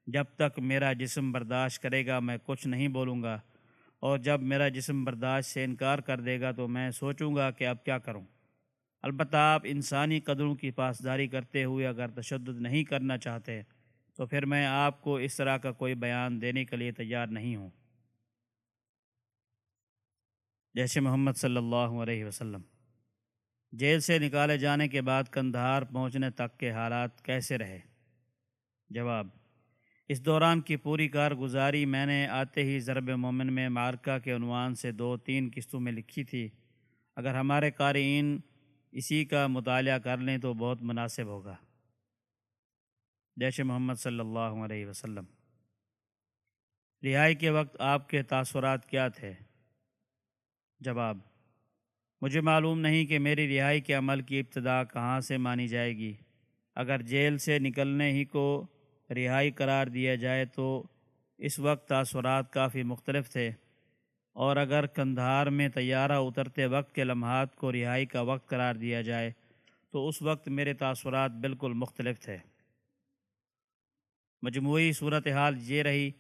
جب تک میرا جسم برداشت کرے گا میں کچھ نہیں بولوں گا، اور جب میرا جسم برداشت سے انکار کر دے گا تو میں سوچوں گا کہ اب کیا کروں۔ البتہ آپ انسانی قدروں کی پاسداری کرتے ہوئے اگر تشدد نہیں کرنا چاہتے تو پھر میں آپ کو اس طرح کا کوئی بیان دینے کے لیے تیار نہیں ہوں۔ جیسے محمد صلی اللہ علیہ وسلم، جیل سے نکالے جانے کے بعد کندھار پہنچنے تک کے حالات کیسے رہے؟ جواب، اس دوران کی پوری کارگزاری میں نے آتے ہی ضرب مومن میں مارکا کے عنوان سے دو تین قسطوں میں لکھی تھی۔ اگر ہمارے قارئین اسی کا مطالعہ کر لیں تو بہت مناسب ہوگا۔ جیش محمد صلی اللہ علیہ وسلم۔ رہائی کے وقت آپ کے تاثرات کیا تھے؟ جواب مجھے معلوم نہیں کہ میری رہائی کے عمل کی ابتدا کہاں سے مانی جائے گی۔ اگر جیل سے نکلنے ہی کو رہائی قرار دیا جائے تو اس وقت تاثرات کافی مختلف تھے۔ اور اگر کندھار میں طیارہ اترتے وقت کے لمحات کو رہائی کا وقت قرار دیا جائے تو اس وقت میرے تاثرات بالکل مختلف تھے۔ مجموعی صورتحال یہ رہی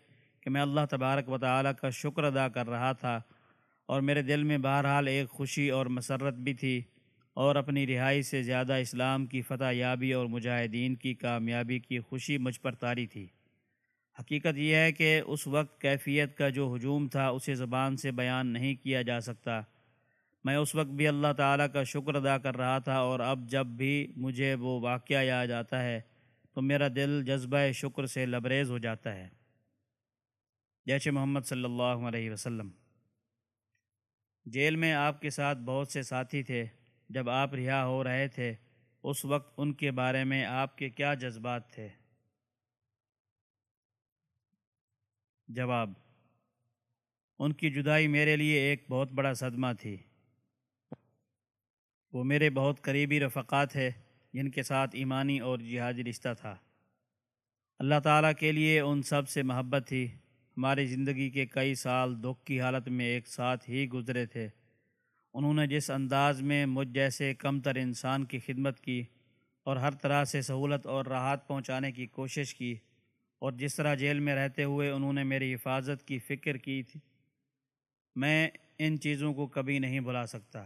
کہ میں اللہ تبارک و تعالیٰ کا شکر ادا کر رہا تھا اور میرے دل میں بہرحال ایک خوشی اور مسرت بھی تھی اور اپنی رہائی سے زیادہ اسلام کی فتح یابی اور مجاہدین کی کامیابی کی خوشی مجھ پر تاری تھی۔ حقیقت یہ ہے کہ اس وقت کیفیت کا جو ہجوم تھا اسے زبان سے بیان نہیں کیا جا سکتا۔ میں اس وقت بھی اللہ تعالیٰ کا شکر ادا کر رہا تھا اور اب جب بھی مجھے وہ واقعہ یاد آتا ہے تو میرا دل جذبہ شکر سے لبریز ہو جاتا ہے۔ جیش محمد صلی اللہ علیہ وسلم۔ جیل میں آپ کے ساتھ بہت سے ساتھی تھے۔ جب آپ رہا ہو رہے تھے، اس وقت ان کے بارے میں آپ کے کیا جذبات تھے؟ جواب ان کی جدائی میرے لیے ایک بہت بڑا صدمہ تھی۔ وہ میرے بہت قریبی رفقات ہے جن کے ساتھ ایمانی اور جہادی رشتہ تھا۔ اللہ تعالیٰ کے لیے ان سب سے محبت تھی۔ ہماری زندگی کے کئی سال دکھ کی حالت میں ایک ساتھ ہی گزرے تھے۔ انہوں نے جس انداز میں مجھ جیسے کم تر انسان کی خدمت کی اور ہر طرح سے سہولت اور راحت پہنچانے کی کوشش کی اور جس طرح جیل میں رہتے ہوئے انہوں نے میری حفاظت کی فکر کی تھی، میں ان چیزوں کو کبھی نہیں بھلا سکتا۔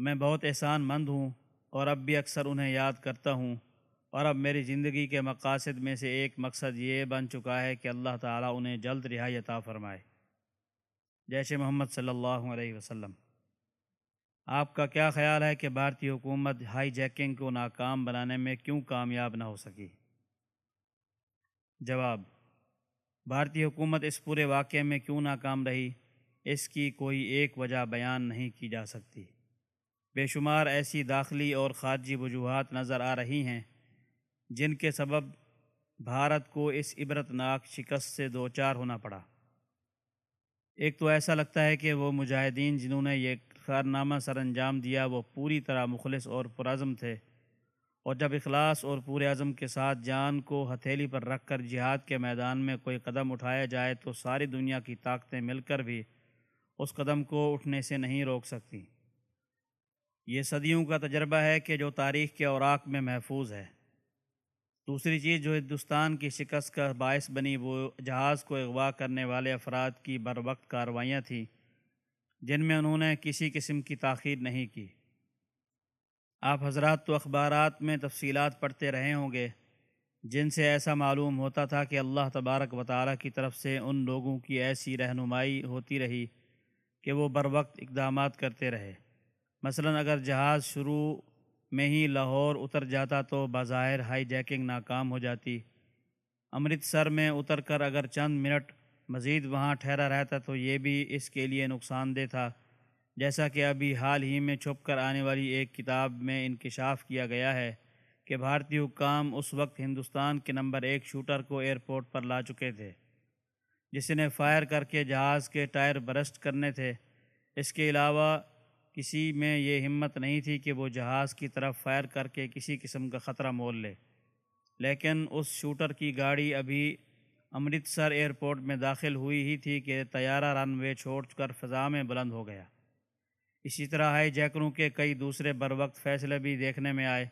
میں بہت احسان مند ہوں اور اب بھی اکثر انہیں یاد کرتا ہوں اور اب میری زندگی کے مقاصد میں سے ایک مقصد یہ بن چکا ہے کہ اللہ تعالیٰ انہیں جلد رہائی عطا فرمائے۔ جیسے محمد صلی اللہ علیہ وسلم۔ آپ کا کیا خیال ہے کہ بھارتی حکومت ہائی جیکنگ کو ناکام بنانے میں کیوں کامیاب نہ ہو سکی؟ جواب بھارتی حکومت اس پورے واقعے میں کیوں ناکام رہی؟ اس کی کوئی ایک وجہ بیان نہیں کی جا سکتی۔ بے شمار ایسی داخلی اور خارجی وجوہات نظر آ رہی ہیں، جن کے سبب بھارت کو اس عبرت ناک شکست سے دو چار ہونا پڑا۔ ایک تو ایسا لگتا ہے کہ وہ مجاہدین جنہوں نے یہ کارنامہ سر انجام دیا، وہ پوری طرح مخلص اور پرعزم تھے۔ اور جب اخلاص اور پورے عزم کے ساتھ جان کو ہتھیلی پر رکھ کر جہاد کے میدان میں کوئی قدم اٹھایا جائے تو ساری دنیا کی طاقتیں مل کر بھی اس قدم کو اٹھنے سے نہیں روک سکتی۔ یہ صدیوں کا تجربہ ہے کہ جو تاریخ کے اوراق میں محفوظ ہے۔ دوسری چیز جو ہندوستان کی شکست کا باعث بنی وہ جہاز کو اغوا کرنے والے افراد کی بر وقت کارروائیاں تھیں، جن میں انہوں نے کسی قسم کی تاخیر نہیں کی۔ آپ حضرات تو اخبارات میں تفصیلات پڑھتے رہے ہوں گے، جن سے ایسا معلوم ہوتا تھا کہ اللہ تبارک و تعالیٰ کی طرف سے ان لوگوں کی ایسی رہنمائی ہوتی رہی کہ وہ بر وقت اقدامات کرتے رہے۔ مثلا اگر جہاز شروع میں ہی لاہور اتر جاتا تو بظاہر ہائی جیکنگ ناکام ہو جاتی۔ امرتسر میں اتر کر اگر چند منٹ مزید وہاں ٹھہرا رہتا تو یہ بھی اس کے لیے نقصان دہ تھا۔ جیسا کہ ابھی حال ہی میں چھپ کر آنے والی ایک کتاب میں انکشاف کیا گیا ہے کہ بھارتی حکام اس وقت ہندوستان کے نمبر ایک شوٹر کو ایئرپورٹ پر لا چکے تھے، جس نے فائر کر کے جہاز کے ٹائر برسٹ کرنے تھے۔ اس کے علاوہ کسی میں یہ ہمت نہیں تھی کہ وہ جہاز کی طرف فائر کر کے کسی قسم کا خطرہ مول لے۔ لیکن اس شوٹر کی گاڑی ابھی امرتسر ایئرپورٹ میں داخل ہوئی ہی تھی کہ طیارہ رن وے چھوڑ کر فضا میں بلند ہو گیا۔ اسی طرح ہائی جیکروں کے کئی دوسرے بر وقت فیصلے بھی دیکھنے میں آئے۔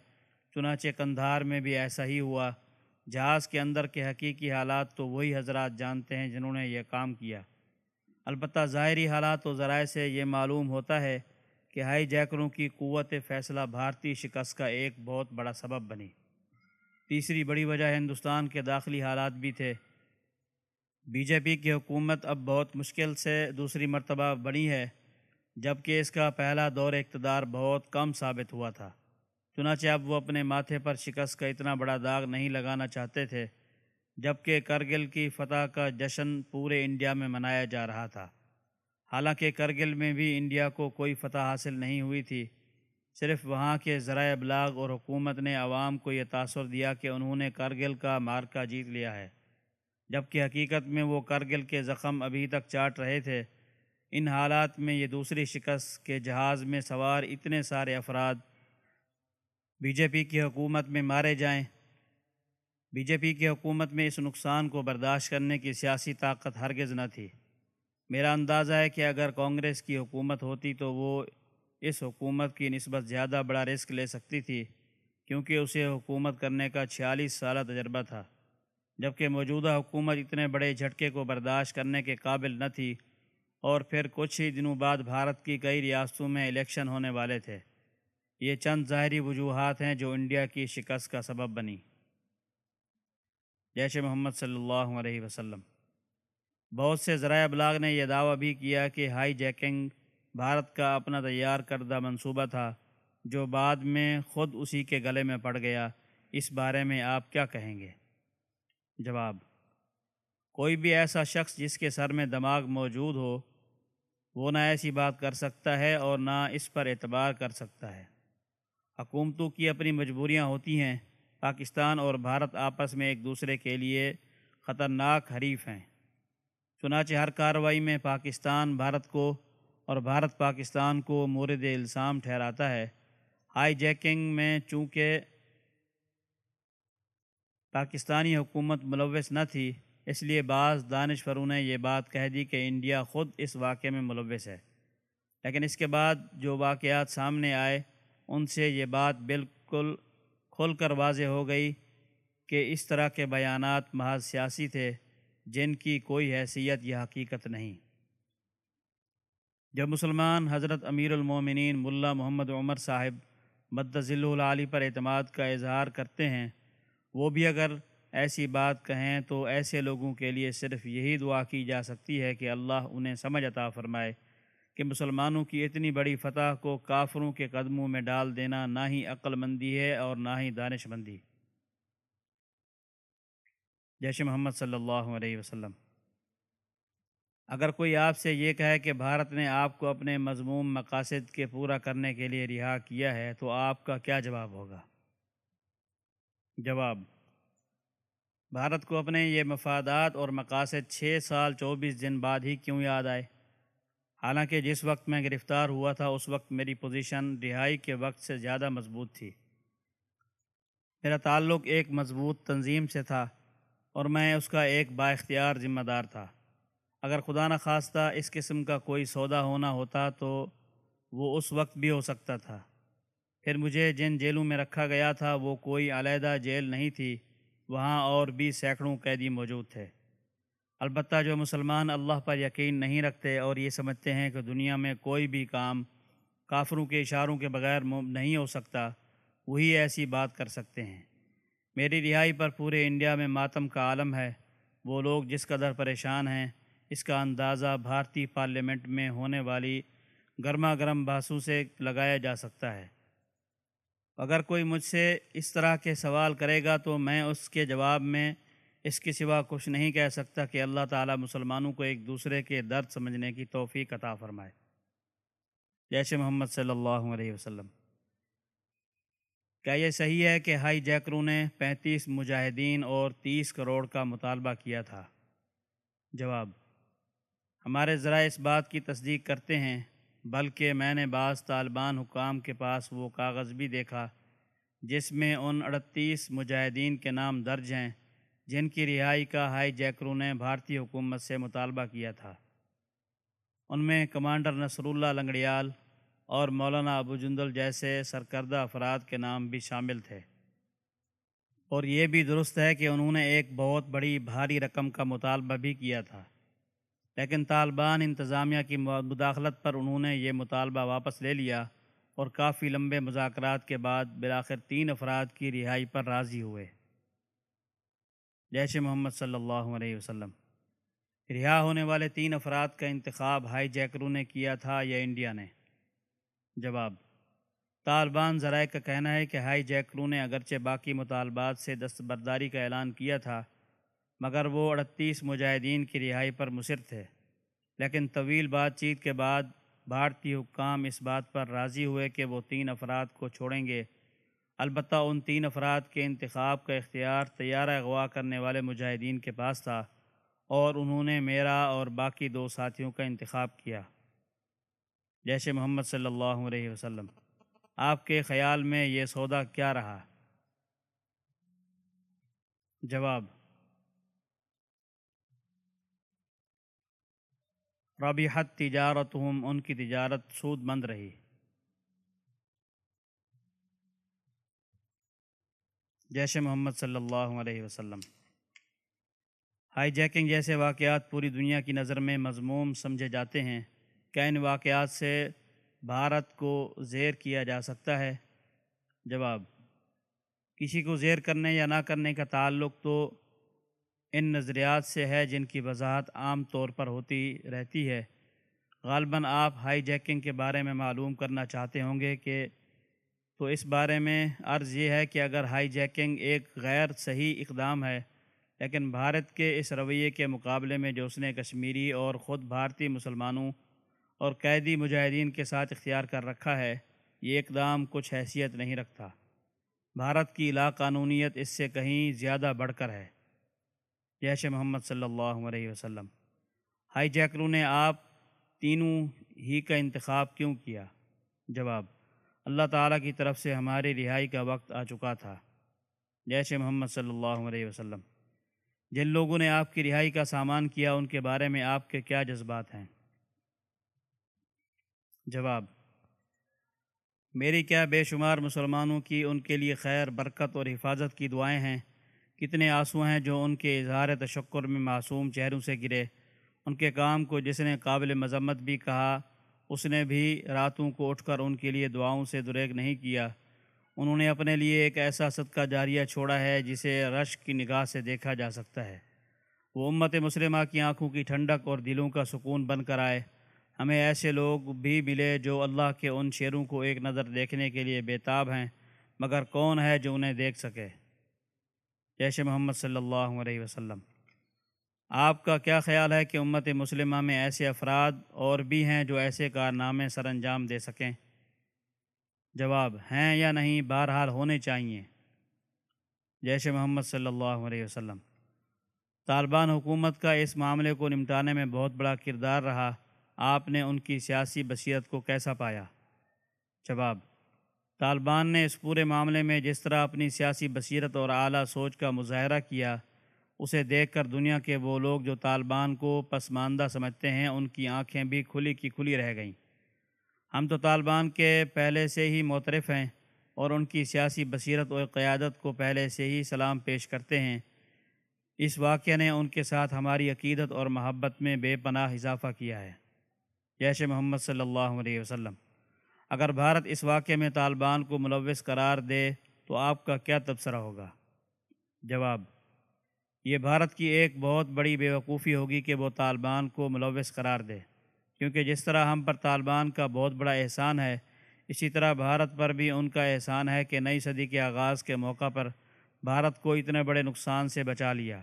چنانچہ کندھار میں بھی ایسا ہی ہوا۔ جہاز کے اندر کے حقیقی حالات تو وہی حضرات جانتے ہیں جنہوں نے یہ کام کیا۔ البتہ ظاہری حالات و ذرائع سے یہ معلوم ہوتا ہے کہ ہائی جیکروں کی قوت فیصلہ بھارتی شکست کا ایک بہت بڑا سبب بنی۔ تیسری بڑی وجہ ہندوستان کے داخلی حالات بھی تھے۔ بی جے پی کی حکومت اب بہت مشکل سے دوسری مرتبہ بنی ہے، جبکہ اس کا پہلا دور اقتدار بہت کم ثابت ہوا تھا۔ چنانچہ اب وہ اپنے ماتھے پر شکست کا اتنا بڑا داغ نہیں لگانا چاہتے تھے، جبکہ کرگل کی فتح کا جشن پورے انڈیا میں منایا جا رہا تھا۔ حالانکہ کرگل میں بھی انڈیا کو کوئی فتح حاصل نہیں ہوئی تھی۔ صرف وہاں کے ذرائع ابلاغ اور حکومت نے عوام کو یہ تاثر دیا کہ انہوں نے کرگل کا مارکہ جیت لیا ہے۔ جبکہ حقیقت میں وہ کرگل کے زخم ابھی تک چاٹ رہے تھے، ان حالات میں یہ دوسری شکست کے جہاز میں سوار اتنے سارے افراد بی جے پی کی حکومت میں مارے جائیں۔ بی جے پی کی حکومت میں اس نقصان کو برداشت کرنے کی سیاسی طاقت ہرگز نہ تھی۔ میرا اندازہ ہے کہ اگر کانگریس کی حکومت ہوتی تو وہ اس حکومت کی نسبت زیادہ بڑا رسک لے سکتی تھی، کیونکہ اسے حکومت کرنے کا چھیالیس سالہ تجربہ تھا۔ جبکہ موجودہ حکومت اتنے بڑے جھٹکے کو برداشت کرنے کے قابل نہ تھی، اور پھر کچھ ہی دنوں بعد بھارت کی کئی ریاستوں میں الیکشن ہونے والے تھے۔ یہ چند ظاہری وجوہات ہیں جو انڈیا کی شکست کا سبب بنی جیسے محمد صلی اللہ علیہ وسلم۔ بہت سے ذرائع ابلاغ نے یہ دعویٰ بھی کیا کہ ہائی جیکنگ بھارت کا اپنا تیار کردہ منصوبہ تھا، جو بعد میں خود اسی کے گلے میں پڑ گیا۔ اس بارے میں آپ کیا کہیں گے؟ جواب کوئی بھی ایسا شخص جس کے سر میں دماغ موجود ہو، وہ نہ ایسی بات کر سکتا ہے اور نہ اس پر اعتبار کر سکتا ہے۔ حکومتوں کی اپنی مجبوریاں ہوتی ہیں۔ پاکستان اور بھارت آپس میں ایک دوسرے کے لیے خطرناک حریف ہیں۔ چنانچہ ہر کارروائی میں پاکستان بھارت کو اور بھارت پاکستان کو مورد الزام ٹھہراتا ہے۔ ہائی جیکنگ میں چونکہ پاکستانی حکومت ملوث نہ تھی، اس لیے بعض دانش فرو نے یہ بات کہہ دی کہ انڈیا خود اس واقعے میں ملوث ہے۔ لیکن اس کے بعد جو واقعات سامنے آئے، ان سے یہ بات بالکل کھل کر واضح ہو گئی کہ اس طرح کے بیانات محض سیاسی تھے۔ جن کی کوئی حیثیت یا حقیقت نہیں۔ جب مسلمان حضرت امیر المومنین ملا محمد عمر صاحب مدذل العلی پر اعتماد کا اظہار کرتے ہیں، وہ بھی اگر ایسی بات کہیں تو ایسے لوگوں کے لیے صرف یہی دعا کی جا سکتی ہے کہ اللہ انہیں سمجھ عطا فرمائے کہ مسلمانوں کی اتنی بڑی فتح کو کافروں کے قدموں میں ڈال دینا نہ ہی عقل مندی ہے اور نہ ہی دانش مندی جیش محمد صلی اللہ علیہ وسلم۔ اگر کوئی آپ سے یہ کہے کہ بھارت نے آپ کو اپنے مضموم مقاصد کے پورا کرنے کے لیے رہا کیا ہے، تو آپ کا کیا جواب ہوگا؟ جواب بھارت کو اپنے یہ مفادات اور مقاصد چھ سال چوبیس دن بعد ہی کیوں یاد آئے؟ حالانکہ جس وقت میں گرفتار ہوا تھا، اس وقت میری پوزیشن رہائی کے وقت سے زیادہ مضبوط تھی۔ میرا تعلق ایک مضبوط تنظیم سے تھا۔ اور میں اس کا ایک با اختیار ذمہ دار تھا۔ اگر خدا نخواستہ اس قسم کا کوئی سودا ہونا ہوتا تو وہ اس وقت بھی ہو سکتا تھا۔ پھر مجھے جن جیلوں میں رکھا گیا تھا وہ کوئی علیحدہ جیل نہیں تھی، وہاں اور بھی سینکڑوں قیدی موجود تھے۔ البتہ جو مسلمان اللہ پر یقین نہیں رکھتے اور یہ سمجھتے ہیں کہ دنیا میں کوئی بھی کام کافروں کے اشاروں کے بغیر نہیں ہو سکتا، وہی ایسی بات کر سکتے ہیں۔ میری رہائی پر پورے انڈیا میں ماتم کا عالم ہے۔ وہ لوگ جس قدر پریشان ہیں، اس کا اندازہ بھارتی پارلیمنٹ میں ہونے والی گرما گرم بحثوں سے لگایا جا سکتا ہے۔ اگر کوئی مجھ سے اس طرح کے سوال کرے گا تو میں اس کے جواب میں اس کے سوا کچھ نہیں کہہ سکتا کہ اللہ تعالیٰ مسلمانوں کو ایک دوسرے کے درد سمجھنے کی توفیق عطا فرمائے۔ جیسے محمد صلی اللہ علیہ وسلم۔ کیا یہ صحیح ہے کہ ہائی جیکروں نے پینتیس مجاہدین اور تیس کروڑ کا مطالبہ کیا تھا؟ جواب ہمارے ذرائع اس بات کی تصدیق کرتے ہیں، بلکہ میں نے بعض طالبان حکام کے پاس وہ کاغذ بھی دیکھا، جس میں ان اڑتیس مجاہدین کے نام درج ہیں، جن کی رہائی کا ہائی جیکرو نے بھارتی حکومت سے مطالبہ کیا تھا۔ ان میں کمانڈر نصر اللہ لنگڑیال اور مولانا ابو جندل جیسے سرکردہ افراد کے نام بھی شامل تھے۔ اور یہ بھی درست ہے کہ انہوں نے ایک بہت بڑی بھاری رقم کا مطالبہ بھی کیا تھا۔ لیکن طالبان انتظامیہ کی مداخلت پر انہوں نے یہ مطالبہ واپس لے لیا اور کافی لمبے مذاکرات کے بعد بلاخر تین افراد کی رہائی پر راضی ہوئے۔ جیش محمد صلی اللہ علیہ وسلم۔ رہا ہونے والے تین افراد کا انتخاب ہائی جیکرو نے کیا تھا یا انڈیا نے۔ جواب، طالبان ذرائع کا کہنا ہے کہ ہائی جیکرو نے اگرچہ باقی مطالبات سے دستبرداری کا اعلان کیا تھا، مگر وہ اڑتیس مجاہدین کی رہائی پر مصر تھے۔ لیکن طویل بات چیت کے بعد بھارتی حکام اس بات پر راضی ہوئے کہ وہ تین افراد کو چھوڑیں گے۔ البتہ ان تین افراد کے انتخاب کا اختیار طیارہ اغوا کرنے والے مجاہدین کے پاس تھا اور انہوں نے میرا اور باقی دو ساتھیوں کا انتخاب کیا۔ جیسے محمد صلی اللہ علیہ وسلم۔ آپ کے خیال میں یہ سودا کیا رہا؟ جواب ربیحت تجارت ہم ان کی تجارت سود مند رہی۔ جیش محمد صلی اللہ علیہ وسلم۔ ہائی جیکنگ جیسے واقعات پوری دنیا کی نظر میں مضموم سمجھے جاتے ہیں۔ کیا ان واقعات سے بھارت کو زیر کیا جا سکتا ہے؟ جواب کسی کو زیر کرنے یا نہ کرنے کا تعلق تو ان نظریات سے ہے جن کی وضاحت عام طور پر ہوتی رہتی ہے۔ غالباً آپ ہائی جیکنگ کے بارے میں معلوم کرنا چاہتے ہوں گے کہ تو اس بارے میں عرض یہ ہے کہ اگر ہائی جیکنگ ایک غیر صحیح اقدام ہے، لیکن بھارت کے اس رویے کے مقابلے میں جو اس نے کشمیری اور خود بھارتی مسلمانوں اور قیدی مجاہدین کے ساتھ اختیار کر رکھا ہے، یہ اقدام کچھ حیثیت نہیں رکھتا۔ بھارت کی لا قانونیت اس سے کہیں زیادہ بڑھ کر ہے۔ جیش محمد صلی اللہ علیہ وسلم۔ ہائی جیکرو نے آپ تینوں ہی کا انتخاب کیوں کیا؟ جواب اللہ تعالیٰ کی طرف سے ہماری رہائی کا وقت آ چکا تھا۔ جیش محمد صلی اللہ علیہ وسلم جن لوگوں نے آپ کی رہائی کا سامان کیا، ان کے بارے میں آپ کے کیا جذبات ہیں؟ جواب، میری کیا بے شمار مسلمانوں کی ان کے لیے خیر، برکت اور حفاظت کی دعائیں ہیں؟ کتنے آنسو ہیں جو ان کے اظہار تشکر میں معصوم چہروں سے گرے؟ ان کے کام کو جس نے قابل مذمت بھی کہا، اس نے بھی راتوں کو اٹھ کر ان کے لیے دعاؤں سے دریک نہیں کیا۔ انہوں نے اپنے لیے ایک ایسا صدقہ جاریہ چھوڑا ہے جسے رشک کی نگاہ سے دیکھا جا سکتا ہے۔ وہ امت مسلمہ کی آنکھوں کی ٹھنڈک اور دلوں کا سکون بن کر آئے۔ ہمیں ایسے لوگ بھی ملے جو اللہ کے ان شعروں کو ایک نظر دیکھنے کے لیے بیتاب ہیں، مگر کون ہے جو انہیں دیکھ سکے؟ جیش محمد صلی اللہ علیہ وسلم۔ آپ کا کیا خیال ہے کہ امت مسلمہ میں ایسے افراد اور بھی ہیں جو ایسے کارنامے سر انجام دے سکیں؟ جواب، ہیں یا نہیں، بہرحال ہونے چاہیے جیش محمد صلی اللہ علیہ وسلم۔ طالبان حکومت کا اس معاملے کو نمٹانے میں بہت بڑا کردار رہا۔ آپ نے ان کی سیاسی بصیرت کو کیسا پایا؟ جواب، طالبان نے اس پورے معاملے میں جس طرح اپنی سیاسی بصیرت اور اعلیٰ سوچ کا مظاہرہ کیا، اسے دیکھ کر دنیا کے وہ لوگ جو طالبان کو پسماندہ سمجھتے ہیں، ان کی آنکھیں بھی کھلی کی کھلی رہ گئیں۔ ہم تو طالبان کے پہلے سے ہی معترف ہیں اور ان کی سیاسی بصیرت اور قیادت کو پہلے سے ہی سلام پیش کرتے ہیں۔ اس واقعہ نے ان کے ساتھ ہماری عقیدت اور محبت میں بے پناہ اضافہ کیا ہے۔ جیش محمد صلی اللہ علیہ وسلم۔ اگر بھارت اس واقعے میں طالبان کو ملوث قرار دے تو آپ کا کیا تبصرہ ہوگا؟ جواب یہ بھارت کی ایک بہت بڑی بے وقوفی ہوگی کہ وہ طالبان کو ملوث قرار دے، کیونکہ جس طرح ہم پر طالبان کا بہت بڑا احسان ہے، اسی طرح بھارت پر بھی ان کا احسان ہے کہ نئی صدی کے آغاز کے موقع پر بھارت کو اتنے بڑے نقصان سے بچا لیا۔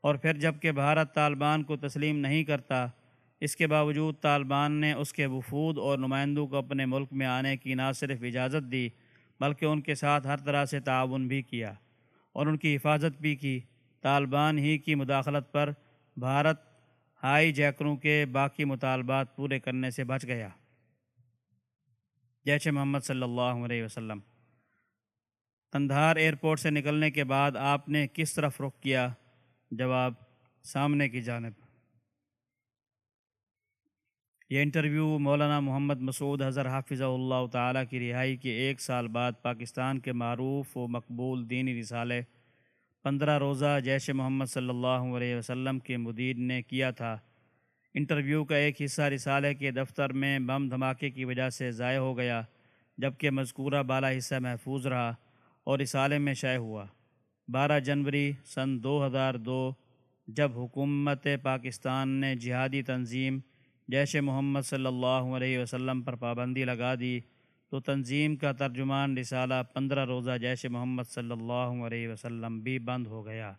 اور پھر جبکہ بھارت طالبان کو تسلیم نہیں کرتا اس کے باوجود طالبان نے اس کے وفود اور نمائندوں کو اپنے ملک میں آنے کی نہ صرف اجازت دی، بلکہ ان کے ساتھ ہر طرح سے تعاون بھی کیا اور ان کی حفاظت بھی کی۔ طالبان ہی کی مداخلت پر بھارت ہائی جیکروں کے باقی مطالبات پورے کرنے سے بچ گیا۔ جیش محمد صلی اللہ علیہ وسلم کندھار ایئرپورٹ سے نکلنے کے بعد آپ نے کس طرف رخ کیا؟ جواب، سامنے کی جانب۔ یہ انٹرویو مولانا محمد مسعود حضر حافظ اللہ تعالیٰ کی رہائی کے ایک سال بعد پاکستان کے معروف و مقبول دینی رسالے پندرہ روزہ جیش محمد صلی اللہ علیہ وسلم کے مدیر نے کیا تھا۔ انٹرویو کا ایک حصہ رسالے کے دفتر میں بم دھماکے کی وجہ سے ضائع ہو گیا، جبکہ مذکورہ بالا حصہ محفوظ رہا اور رسالے میں شائع ہوا۔ بارہ جنوری سن دو ہزار دو، جب حکومت پاکستان نے جہادی تنظیم جیش محمد صلی اللہ علیہ وسلم پر پابندی لگا دی، تو تنظیم کا ترجمان رسالہ پندرہ روزہ جیش محمد صلی اللہ علیہ وسلم بھی بند ہو گیا۔